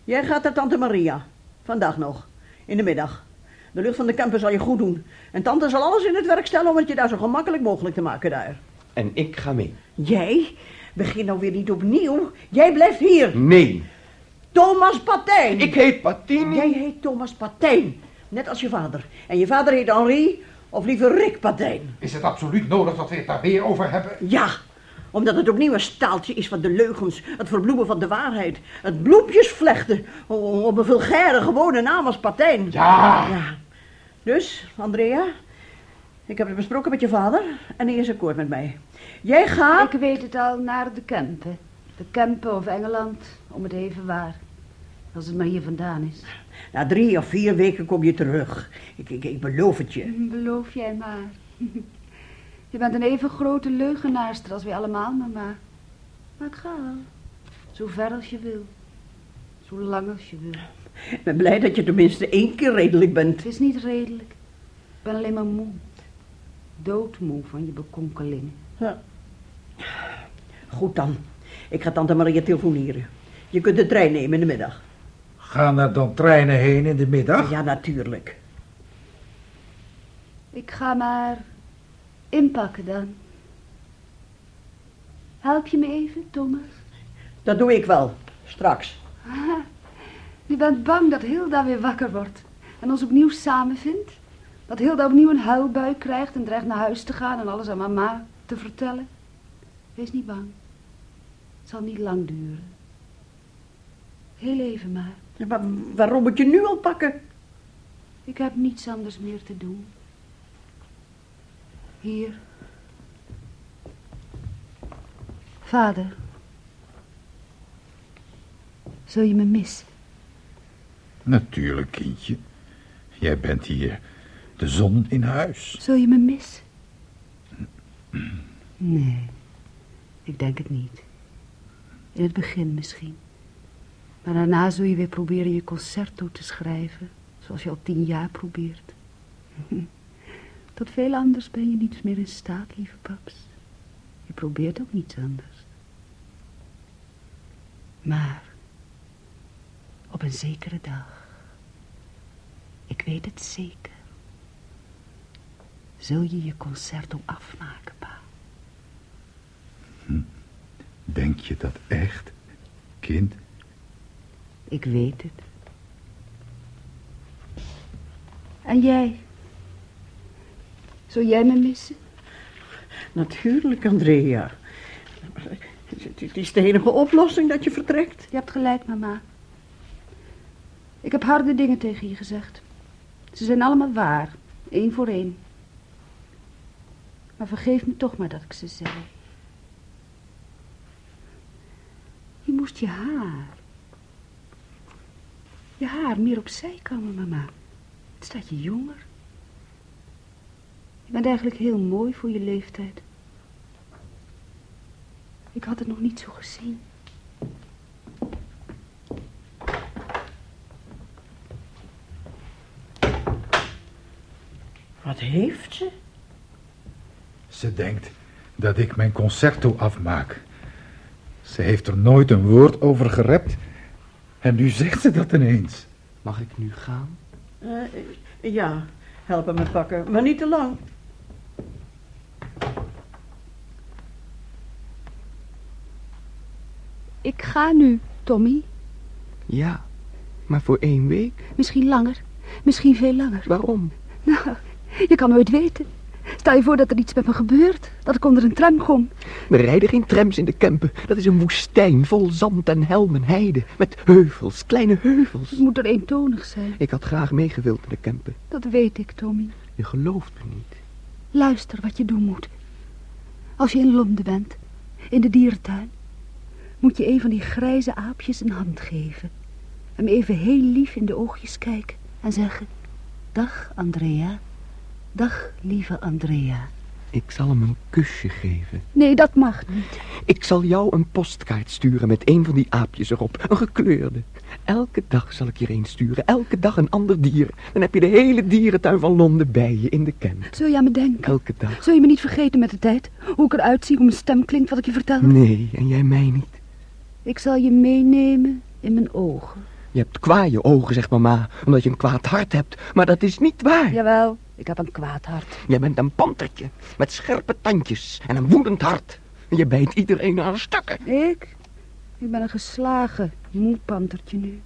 Jij gaat naar tante Maria. Vandaag nog. In de middag. De lucht van de camper zal je goed doen. En tante zal alles in het werk stellen om het je daar zo gemakkelijk mogelijk te maken daar. En ik ga mee. Jij? Begin nou weer niet opnieuw. Jij blijft hier. Nee, Thomas Patijn. ik heet Patini. Jij heet Thomas Patijn. Net als je vader. En je vader heet Henri, of liever Rick Patijn. Is het absoluut nodig dat we het daar weer over hebben? Ja, omdat het opnieuw een staaltje is van de leugens, het verbloemen van de waarheid, het bloempjes vlechten o- op een vulgaire gewone naam als Patijn. Ja! Ja. Dus, Andrea, ik heb het besproken met je vader en hij is akkoord met mij. Jij gaat... Ik weet het al naar de Kempen. De Kempen of Engeland, om het even waar. Als het maar hier vandaan is. Na drie of vier weken kom je terug. Ik, ik, ik beloof het je. Beloof jij maar. Je bent een even grote leugenaarster als wij allemaal, mama. Maar ik ga wel. Zo ver als je wil. Zo lang als je wil. Ik ben blij dat je tenminste één keer redelijk bent. Het is niet redelijk. Ik ben alleen maar moe. Doodmoe van je bekonkelingen. Ja. Goed dan. Ik ga tante Maria telefoneren. Je kunt de trein nemen in de middag. Gaan er dan treinen heen in de middag? Ja, natuurlijk. Ik ga maar inpakken dan. Help je me even, Thomas? Dat doe ik wel. Straks. Je bent bang dat Hilda weer wakker wordt en ons opnieuw samenvindt? Dat Hilda opnieuw een huilbui krijgt en dreigt naar huis te gaan en alles aan mama te vertellen? Wees niet bang. Het zal niet lang duren. Heel even maar. Ja, maar waarom moet je nu al pakken? Ik heb niets anders meer te doen. Hier. Vader. Zul je me missen? Natuurlijk, kindje. Jij bent hier de zon in huis. Zul je me missen? Nee, ik denk het niet. In het begin misschien. Maar daarna zul je weer proberen je concerto te schrijven, zoals je al tien jaar probeert. Tot veel anders ben je niets meer in staat, lieve paps. Je probeert ook niets anders. Maar op een zekere dag, ik weet het zeker, zul je je concerto afmaken, pa. Denk je dat echt, kind? Ik weet het. En jij? Zul jij me missen? Natuurlijk, Andrea. Het is de enige oplossing dat je vertrekt. Je hebt gelijk, mama. Ik heb harde dingen tegen je gezegd. Ze zijn allemaal waar, één voor één. Maar vergeef me toch maar dat ik ze zei. Je moest je haar... Je haar meer opzij komen, mama. Het staat je jonger. Je bent eigenlijk heel mooi voor je leeftijd. Ik had het nog niet zo gezien. Wat heeft ze? Ze denkt dat ik mijn concerto afmaak. Ze heeft er nooit een woord over gerept. En nu zegt ze dat ineens. Mag ik nu gaan? Eh, ja, help hem met pakken, maar niet te lang. Ik ga nu, Tommy. Ja, maar voor één week. Misschien langer. Misschien veel langer. Waarom? Nou, je kan nooit weten. Stel je voor dat er iets met me gebeurt. Dat ik onder een tram kom. We rijden geen trams in de Kempen. Dat is een woestijn vol zand en helm en heide. Met heuvels, kleine heuvels. Het moet er eentonig zijn. Ik had graag meegewild in de Kempen. Dat weet ik, Tommy. Je gelooft me niet. Luister wat je doen moet. Als je in Londen bent, in de dierentuin, moet je een van die grijze aapjes een hand geven. Hem even heel lief in de oogjes kijken en zeggen... Dag, Andrea. Dag, lieve Andrea. Ik zal hem een kusje geven. Nee, dat mag niet. Ik zal jou een postkaart sturen met een van die aapjes erop. Een gekleurde. Elke dag zal ik je er een sturen. Elke dag een ander dier. Dan heb je de hele dierentuin van Londen bij je in de camp. Zul je aan me denken? Elke dag. Zul je me niet vergeten met de tijd? Hoe ik eruit zie, hoe mijn stem klinkt, wat ik je vertel? Nee, en jij mij niet. Ik zal je meenemen in mijn ogen. Je hebt kwaaie ogen, zegt mama, omdat je een kwaad hart hebt. Maar dat is niet waar. Jawel, ik heb een kwaad hart. Jij bent een pantertje met scherpe tandjes en een woedend hart. Je bijt iedereen aan stukken. Ik? Ik ben een geslagen, moe pantertje nu.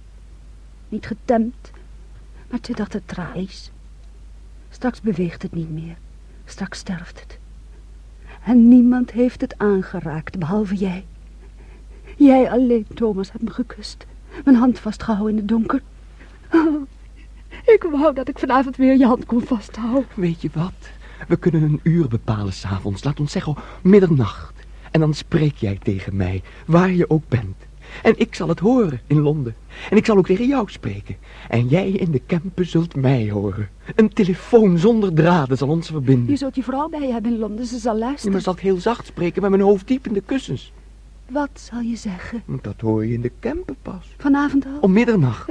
Niet getemd, maar het zit achter tralies. Straks beweegt het niet meer. Straks sterft het. En niemand heeft het aangeraakt, behalve jij. Jij alleen, Thomas, hebt me gekust. Mijn hand vastgehouden in het donker. Oh, ik wou dat ik vanavond weer je hand kon vasthouden. Weet je wat? We kunnen een uur bepalen s'avonds. Laat ons zeggen middernacht. En dan spreek jij tegen mij, waar je ook bent. En ik zal het horen in Londen. En ik zal ook tegen jou spreken. En jij in de Kempen zult mij horen. Een telefoon zonder draden zal ons verbinden. Je zult je vrouw bij je hebben in Londen, ze zal Ja, luisteren. maar zal ik heel zacht spreken met mijn hoofd diep in de kussens. Wat zal je zeggen? Dat hoor je in de Kempen pas. Vanavond al? Om middernacht.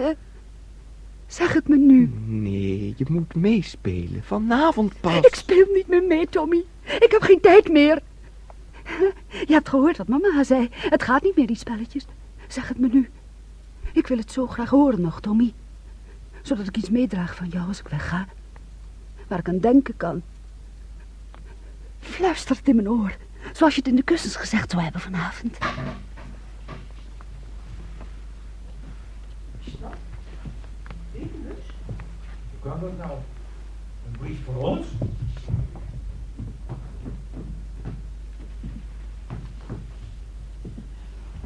Zeg het me nu. Nee, je moet meespelen. Vanavond pas. Ik speel niet meer mee, Tommy. Ik heb geen tijd meer. Je hebt gehoord wat mama zei. Het gaat niet meer, die spelletjes. Zeg het me nu. Ik wil het zo graag horen nog, Tommy. Zodat ik iets meedraag van jou als ik wegga. Waar ik aan denken kan. Fluister het in mijn oor. Zoals je het in de kussens gezegd zou hebben vanavond. Hoe kan dat nou? Een brief voor ons?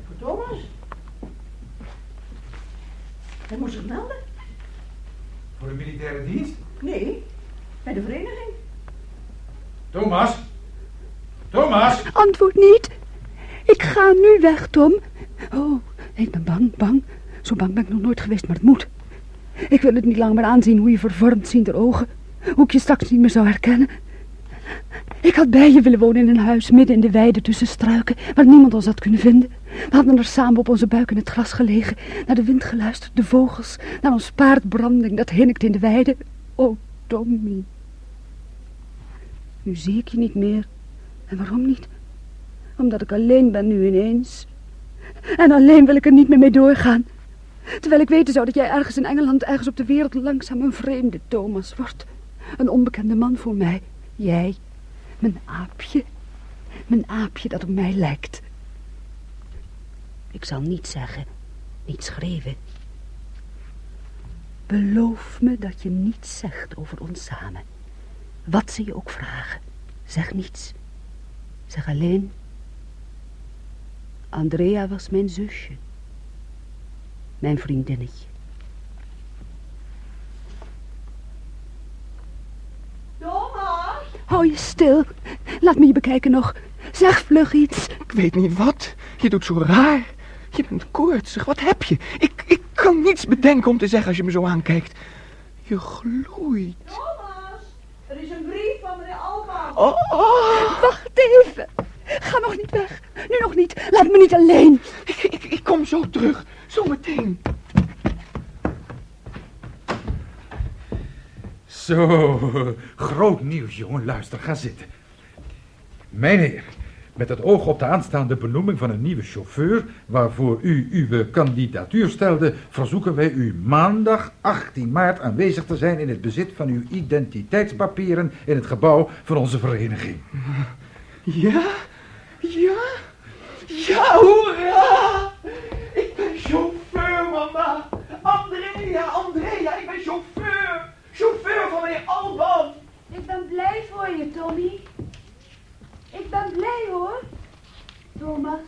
Voor Thomas? Hij moest zich melden? Voor de militaire dienst? Nee, bij de vereniging. Thomas? Thomas? Antwoord niet. Ik Ga nu weg, Tom. Oh, ik ben bang, bang. Zo bang ben ik nog nooit geweest, maar het moet. Ik wil het niet langer meer aanzien hoe je vervormd ziet de ogen. Hoe ik je straks niet meer zou herkennen. Ik had bij je willen wonen in een huis midden in de weide tussen struiken, waar niemand ons had kunnen vinden. We hadden er samen op onze buik in het gras gelegen, naar de wind geluisterd, de vogels, naar ons paardbranding dat hinnikte in de weide. Oh, Tommy. Nu zie ik je niet meer. En waarom niet? Omdat ik alleen ben nu ineens. En alleen wil ik er niet meer mee doorgaan. Terwijl ik weten zou dat jij ergens in Engeland, ergens op de wereld langzaam een vreemde Thomas wordt. Een onbekende man voor mij. Jij, mijn aapje. Mijn aapje dat op mij lijkt. Ik zal niet zeggen, niet schreeuwen. Beloof me dat je niets zegt over ons samen. Wat ze je ook vragen. Zeg niets. Zeg alleen... Andrea was mijn zusje. Mijn vriendinnetje. Thomas! Hou je stil. Laat me je bekijken nog. Zeg vlug iets. Ik weet niet wat. Je doet zo raar. Je bent koortsig. Wat heb je? Ik, ik kan niets bedenken om te zeggen als je me zo aankijkt. Je gloeit. Thomas! Er is een brief van meneer Alba. Oh, oh. Wacht even. Ga nog niet weg. Nu nog niet. Laat me niet alleen. Ik, ik, ik kom zo terug. Zometeen. Zo, groot nieuws, jongen. Luister, ga zitten. Mijn heer, met het oog op de aanstaande benoeming van een nieuwe chauffeur, waarvoor u uw kandidatuur stelde, verzoeken wij u maandag 18 maart aanwezig te zijn in het bezit van uw identiteitspapieren in het gebouw van onze vereniging. Ja? Ja? Ja, hoera! Ik ben chauffeur, mama. Andrea, Andrea, ik ben chauffeur. Chauffeur van meneer Alban. Ik ben blij voor je, Tommy. Ik ben blij hoor. Thomas.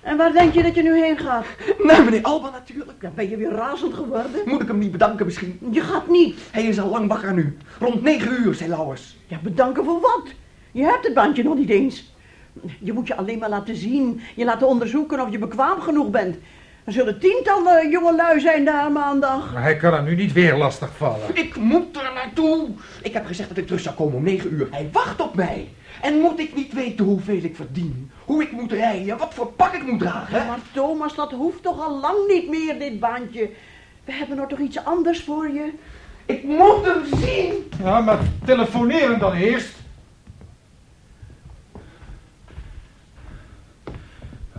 En waar denk je dat je nu heen gaat? Naar meneer Alban natuurlijk. Ja, ben je weer razend geworden? Moet ik hem niet bedanken misschien? Je gaat niet. Hij is al lang wakker nu. Rond negen uur, zei Lauwers. Ja, bedanken voor wat? Je hebt het bandje nog niet eens. Je moet je alleen maar laten zien. Je laten onderzoeken of je bekwaam genoeg bent. Er zullen tientallen jongelui zijn daar maandag. Maar hij kan er nu niet weer lastig vallen. Ik moet er naartoe. Ik heb gezegd dat ik terug zou komen om negen uur. Hij wacht op mij. En moet ik niet weten hoeveel ik verdien? Hoe ik moet rijden? Wat voor pak ik moet dragen? Maar Thomas, dat hoeft toch al lang niet meer, dit baantje. We hebben nog toch iets anders voor je? Ik moet hem zien. Ja, maar telefoneren dan eerst.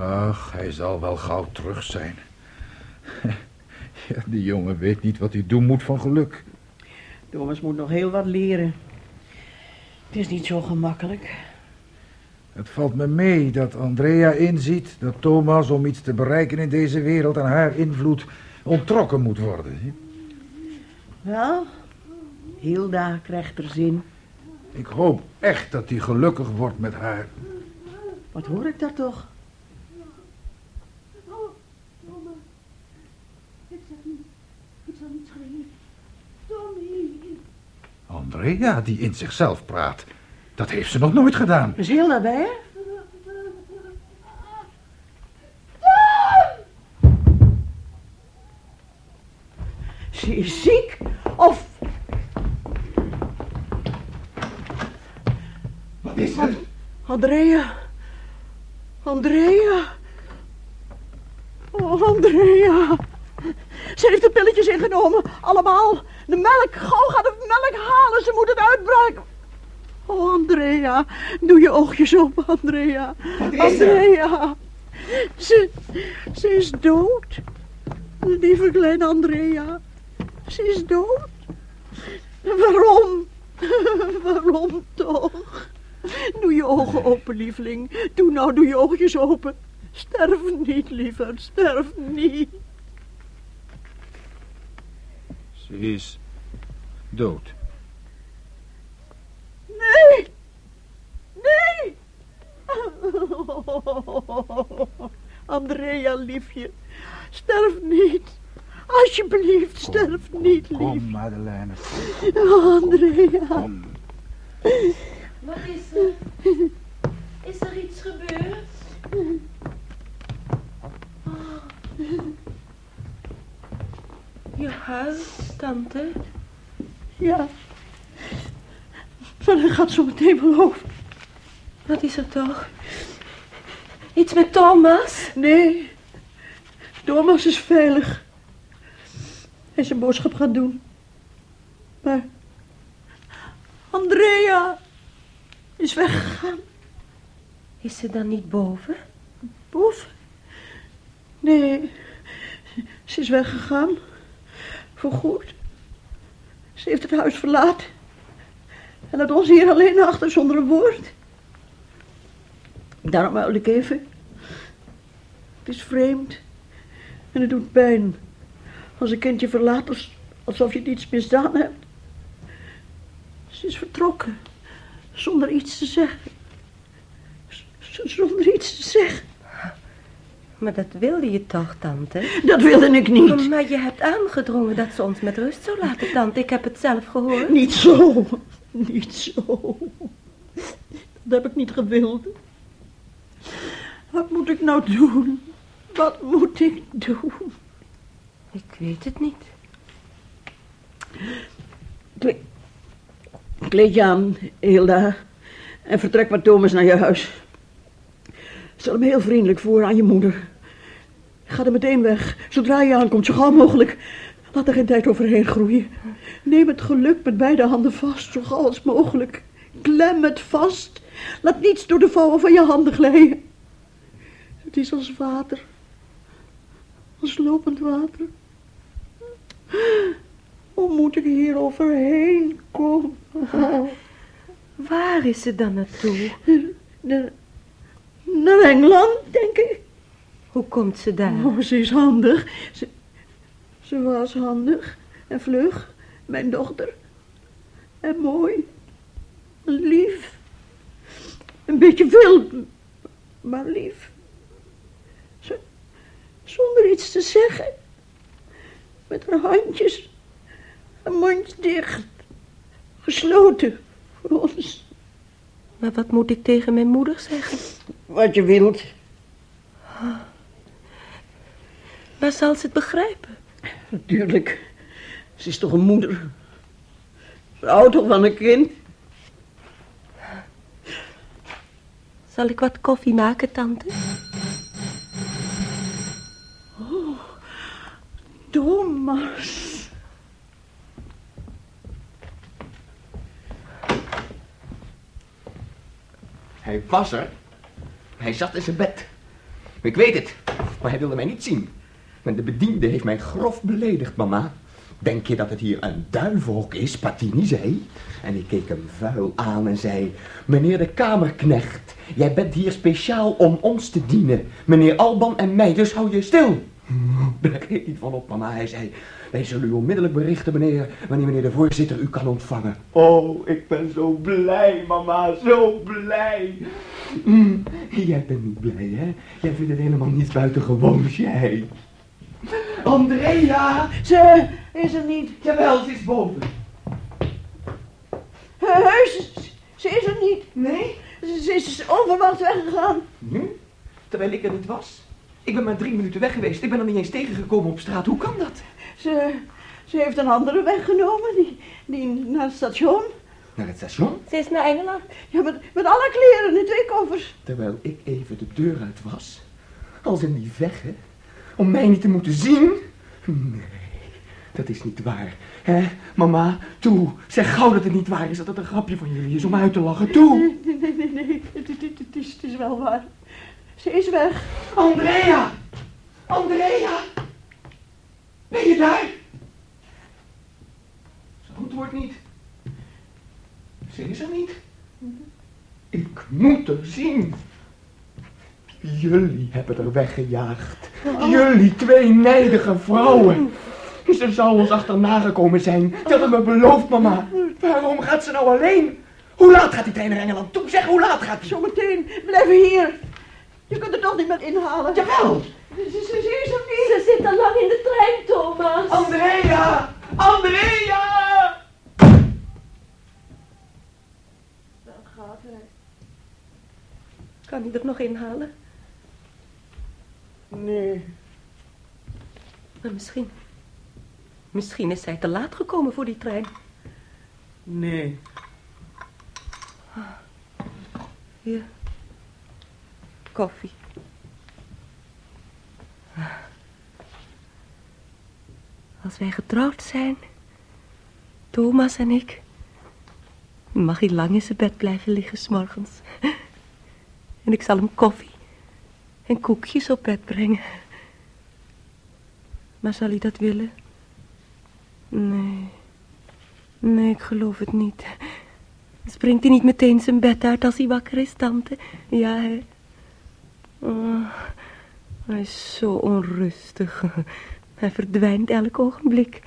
Ach, hij zal wel gauw terug zijn. Ja, die jongen weet niet wat hij doen moet van geluk. Thomas moet nog heel wat leren. Het is niet zo gemakkelijk. Het valt me mee dat Andrea inziet dat Thomas om iets te bereiken in deze wereld aan haar invloed onttrokken moet worden. Wel, Hilda krijgt er zin. Ik hoop echt dat hij gelukkig wordt met haar. Wat hoor ik daar toch? Ik zeg niet. Ik zal niet schreeuwen. Tommy. Andrea, die in zichzelf praat. Dat heeft ze nog nooit gedaan. Is Hilda bij hè? Ze is ziek? Of Wat is er? Andrea? Andrea? Oh, Andrea. Ze heeft de pilletjes ingenomen. Allemaal. De melk. Gauw ga de melk halen. Ze moet het uitbraken. Oh, Andrea. Doe je oogjes op, Andrea. Andrea. Ze, ze is dood. Lieve kleine Andrea. Ze is dood. Waarom? Waarom toch? Doe je ogen open, lieveling. Doe nou, doe je oogjes open. Sterf niet, liever. Sterf niet. Ze is dood. Nee! Nee! Andrea, liefje. Sterf niet. Alsjeblieft, sterf niet, lief. Kom, Madeleine. Andrea. Kom. Wat is er? Is er iets gebeurd? Je huilt, tante. Ja. Maar dat gaat zo meteen wel over. Wat is er toch? Iets met Thomas? Nee. Thomas is veilig. Hij zijn boodschap gaat doen. Maar... Andrea is weggegaan. Is ze dan niet boven? Boven? Nee, ze is weggegaan. Voorgoed. Ze heeft het huis verlaten. En laat ons hier alleen achter zonder een woord. Daarom huil ik even. Het is vreemd. En het doet pijn. Als een kindje verlaat, als- alsof je iets misdaan hebt. Ze is vertrokken. Zonder iets te zeggen. Zonder iets te zeggen. Maar dat wilde je toch, tante? Dat wilde ik niet. Maar je hebt aangedrongen dat ze ons met rust zou laten, tante. Ik heb het zelf gehoord. Niet zo. Niet zo. Dat heb ik niet gewild. Wat moet ik nou doen? Wat moet ik doen? Ik weet het niet. Kle kleed je aan, Hilda. En vertrek met Thomas naar je huis. Stel hem heel vriendelijk voor aan je moeder. Ga er meteen weg, zodra je aankomt, zo gauw mogelijk. Laat er geen tijd overheen groeien. Neem het geluk met beide handen vast, zo gauw als mogelijk. Klem het vast. Laat niets door de vouwen van je handen glijden. Het is als water. Als lopend water. Hoe moet ik hier overheen komen? Waar is ze dan naartoe? Naar, naar Engeland, denk ik. Hoe komt ze daar? Oh, ze is handig. Ze, ze was handig en vlug, mijn dochter. En mooi. Lief. Een beetje wild, maar lief. Zonder iets te zeggen. Met haar handjes, haar mond dicht. Gesloten voor ons. Maar wat moet ik tegen mijn moeder zeggen? Wat je wilt. Waar zal ze het begrijpen? Natuurlijk. Ze is toch een moeder. Ze houdt toch van een kind. Zal ik wat koffie maken, tante? Thomas. Hij was er. Hij zat in zijn bed. Ik weet het, maar hij wilde mij niet zien. En de bediende heeft mij grof beledigd, mama. Denk je dat het hier een duivenhok is, Patini zei. En ik keek hem vuil aan en zei... Meneer de kamerknecht, jij bent hier speciaal om ons te dienen. Meneer Alban en mij, dus hou je stil. Daar kreeg ik niet van op, mama. Hij zei... Wij zullen u onmiddellijk berichten, meneer, wanneer meneer de voorzitter u kan ontvangen. Oh, ik ben zo blij, mama, zo blij. Mm, jij bent niet blij, hè? Jij vindt het helemaal niet buitengewoons, jij. Andrea! Ze is er niet. Jawel, ze is boven. Heus, ze is er niet. Nee? Ze, ze is onverwacht weggegaan. Nu? Terwijl ik er niet was. Ik ben maar drie minuten weg geweest. Ik ben er niet eens tegengekomen op straat. Hoe kan dat? Ze, ze heeft een andere weg genomen, die, die naar het station. Naar het station? Ze is naar Engeland. Ja, met, met alle kleren in twee koffers. Terwijl ik even de deur uit was. Als in die weg, hè? Om mij niet te moeten zien? Nee, dat is niet waar. Hè, mama, toe. Zeg gauw dat het niet waar is, dat het een grapje van jullie is om uit te lachen. Toe. Nee, nee, nee, nee. Het, het, het, het is, het is wel waar. Ze is weg. Andrea! Andrea! Ben je daar? Ze antwoordt niet. Ze is er niet. Ik moet er zien. Jullie hebben er weggejaagd. Jullie twee nijdige vrouwen. Ze zou ons achterna gekomen zijn. Dat hebben me beloofd, mama. Waarom gaat ze nou alleen? Hoe laat gaat die trein naar Engeland toe? Zeg, hoe laat gaat die? Zometeen blijven hier. Je kunt er toch niet met inhalen. Jawel! Ze, ze, ze is er niet. Ze zit al lang in de trein, Thomas. Andrea! Andrea! Daar gaat hij. Kan hij er nog inhalen? Nee. Maar misschien... Misschien is zij te laat gekomen voor die trein. Nee. Hier. Koffie. Als wij getrouwd zijn, Thomas en ik, mag hij lang in zijn bed blijven liggen s'morgens. En ik zal hem koffie en koekjes op bed brengen. Maar zal hij dat willen? Nee. Nee, ik geloof het niet. Springt hij niet meteen zijn bed uit als hij wakker is, tante? Ja, hè? Oh, hij is zo onrustig. Hij verdwijnt elk ogenblik.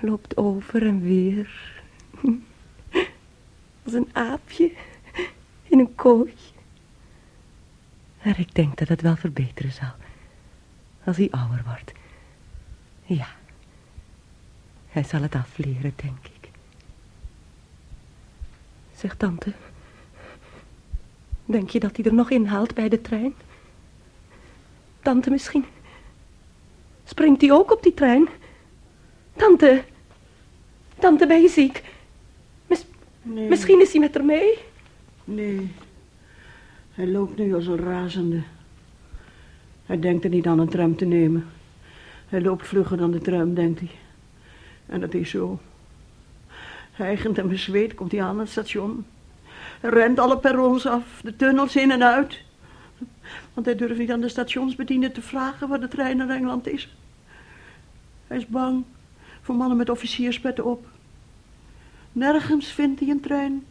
Loopt over en weer. Als een aapje in een kooi. Maar ik denk dat het wel verbeteren zal. Als hij ouder wordt. Ja. Hij zal het afleren, denk ik. Zeg, tante. Denk je dat hij er nog inhaalt bij de trein? Tante misschien. Springt hij ook op die trein? Tante. Tante, ben je ziek? Mis Nee. Misschien is hij met haar mee? Nee. Hij loopt nu als een razende. Hij denkt er niet aan een tram te nemen. Hij loopt vlugger dan de tram, denkt hij. En dat is zo. Hijgend en bezweet komt hij aan het station. Rent alle perrons af, de tunnels in en uit. Want hij durft niet aan de stationsbediende te vragen waar de trein naar Engeland is. Hij is bang voor mannen met officierspetten op. Nergens vindt hij een trein.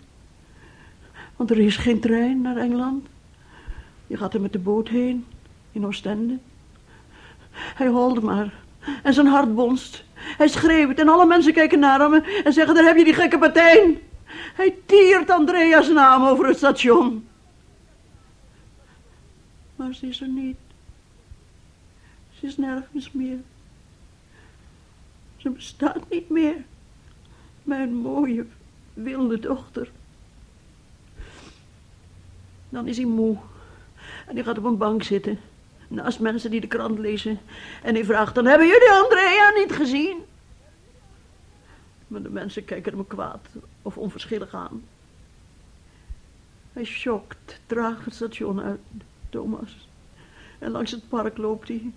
Want er is geen trein naar Engeland. Je gaat er met de boot heen, in Oostende. Hij holde maar. En zijn hart bonst. Hij schreeuwt en alle mensen kijken naar hem en zeggen, daar heb je die gekke patijn. Hij tiert Andrea's naam over het station. Maar ze is er niet. Ze is nergens meer. Ze bestaat niet meer. Mijn mooie, wilde dochter. Dan is hij moe. En hij gaat op een bank zitten. Naast mensen die de krant lezen. En hij vraagt dan, hebben jullie Andrea niet gezien? Maar de mensen kijken hem kwaad of onverschillig aan. Hij schokt traag het station uit, Thomas. En langs het park loopt hij.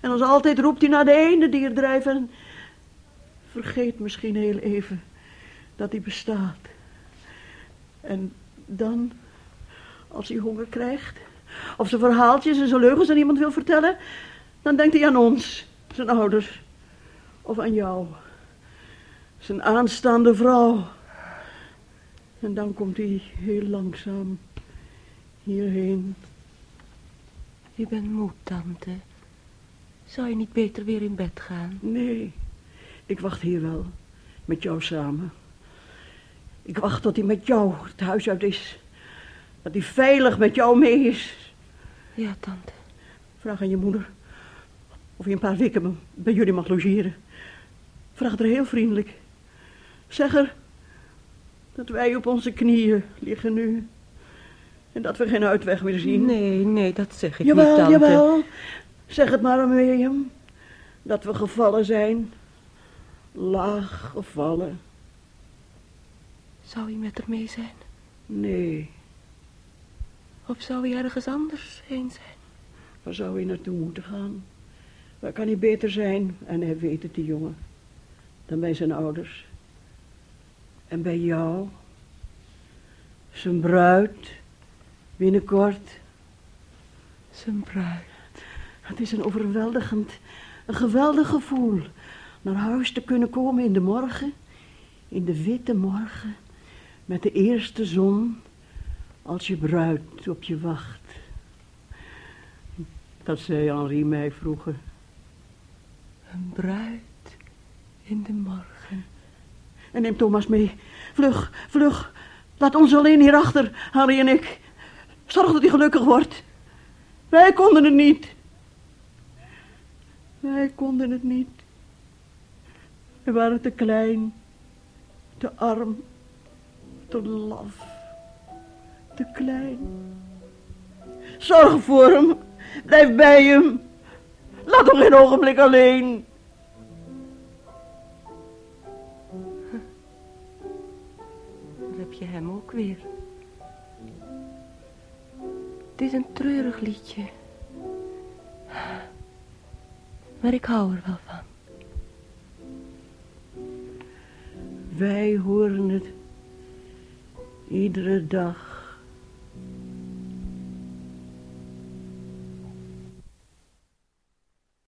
En als altijd roept hij naar de ene dierdrijf en vergeet misschien heel even dat hij bestaat. En dan, als hij honger krijgt, of zijn verhaaltjes en zijn leugens aan iemand wil vertellen, dan denkt hij aan ons, zijn ouders, of aan jou, zijn aanstaande vrouw. En dan komt hij heel langzaam hierheen. Je bent moe, tante. Zou je niet beter weer in bed gaan? Nee, ik wacht hier wel, met jou samen. Ik wacht tot hij met jou het huis uit is. Dat hij veilig met jou mee is. Ja, tante. Vraag aan je moeder of je een paar weken bij jullie mag logeren. Vraag er heel vriendelijk. Zeg er dat wij op onze knieën liggen nu. En dat we geen uitweg meer zien. Nee, nee, dat zeg ik jawel, niet, tante. jawel. Zeg het maar aan Mirjam. Dat we gevallen zijn. Laag gevallen. Zou hij met haar mee zijn? Nee, Of zou hij ergens anders heen zijn? waar zou hij naartoe moeten gaan? Waar kan hij beter zijn? En hij weet het, die jongen. Dan bij zijn ouders. En bij jou. Zijn bruid. Binnenkort. Zijn bruid. Het is een overweldigend, een geweldig gevoel. Naar huis te kunnen komen in de morgen. In de witte morgen. Met de eerste zon. Als je bruid op je wacht. Dat zei Henri mij vroeger. Een bruid in de morgen. En neem Thomas mee. Vlug, vlug. Laat ons alleen hierachter, Harry en ik. Zorg dat hij gelukkig wordt. Wij konden het niet. Wij konden het niet. We waren te klein, te arm, te laf, te klein. Zorg voor hem. Blijf bij hem. Laat hem geen ogenblik alleen. Hem ook weer. Het is een treurig liedje. Maar ik hou er wel van. Wij horen het iedere dag.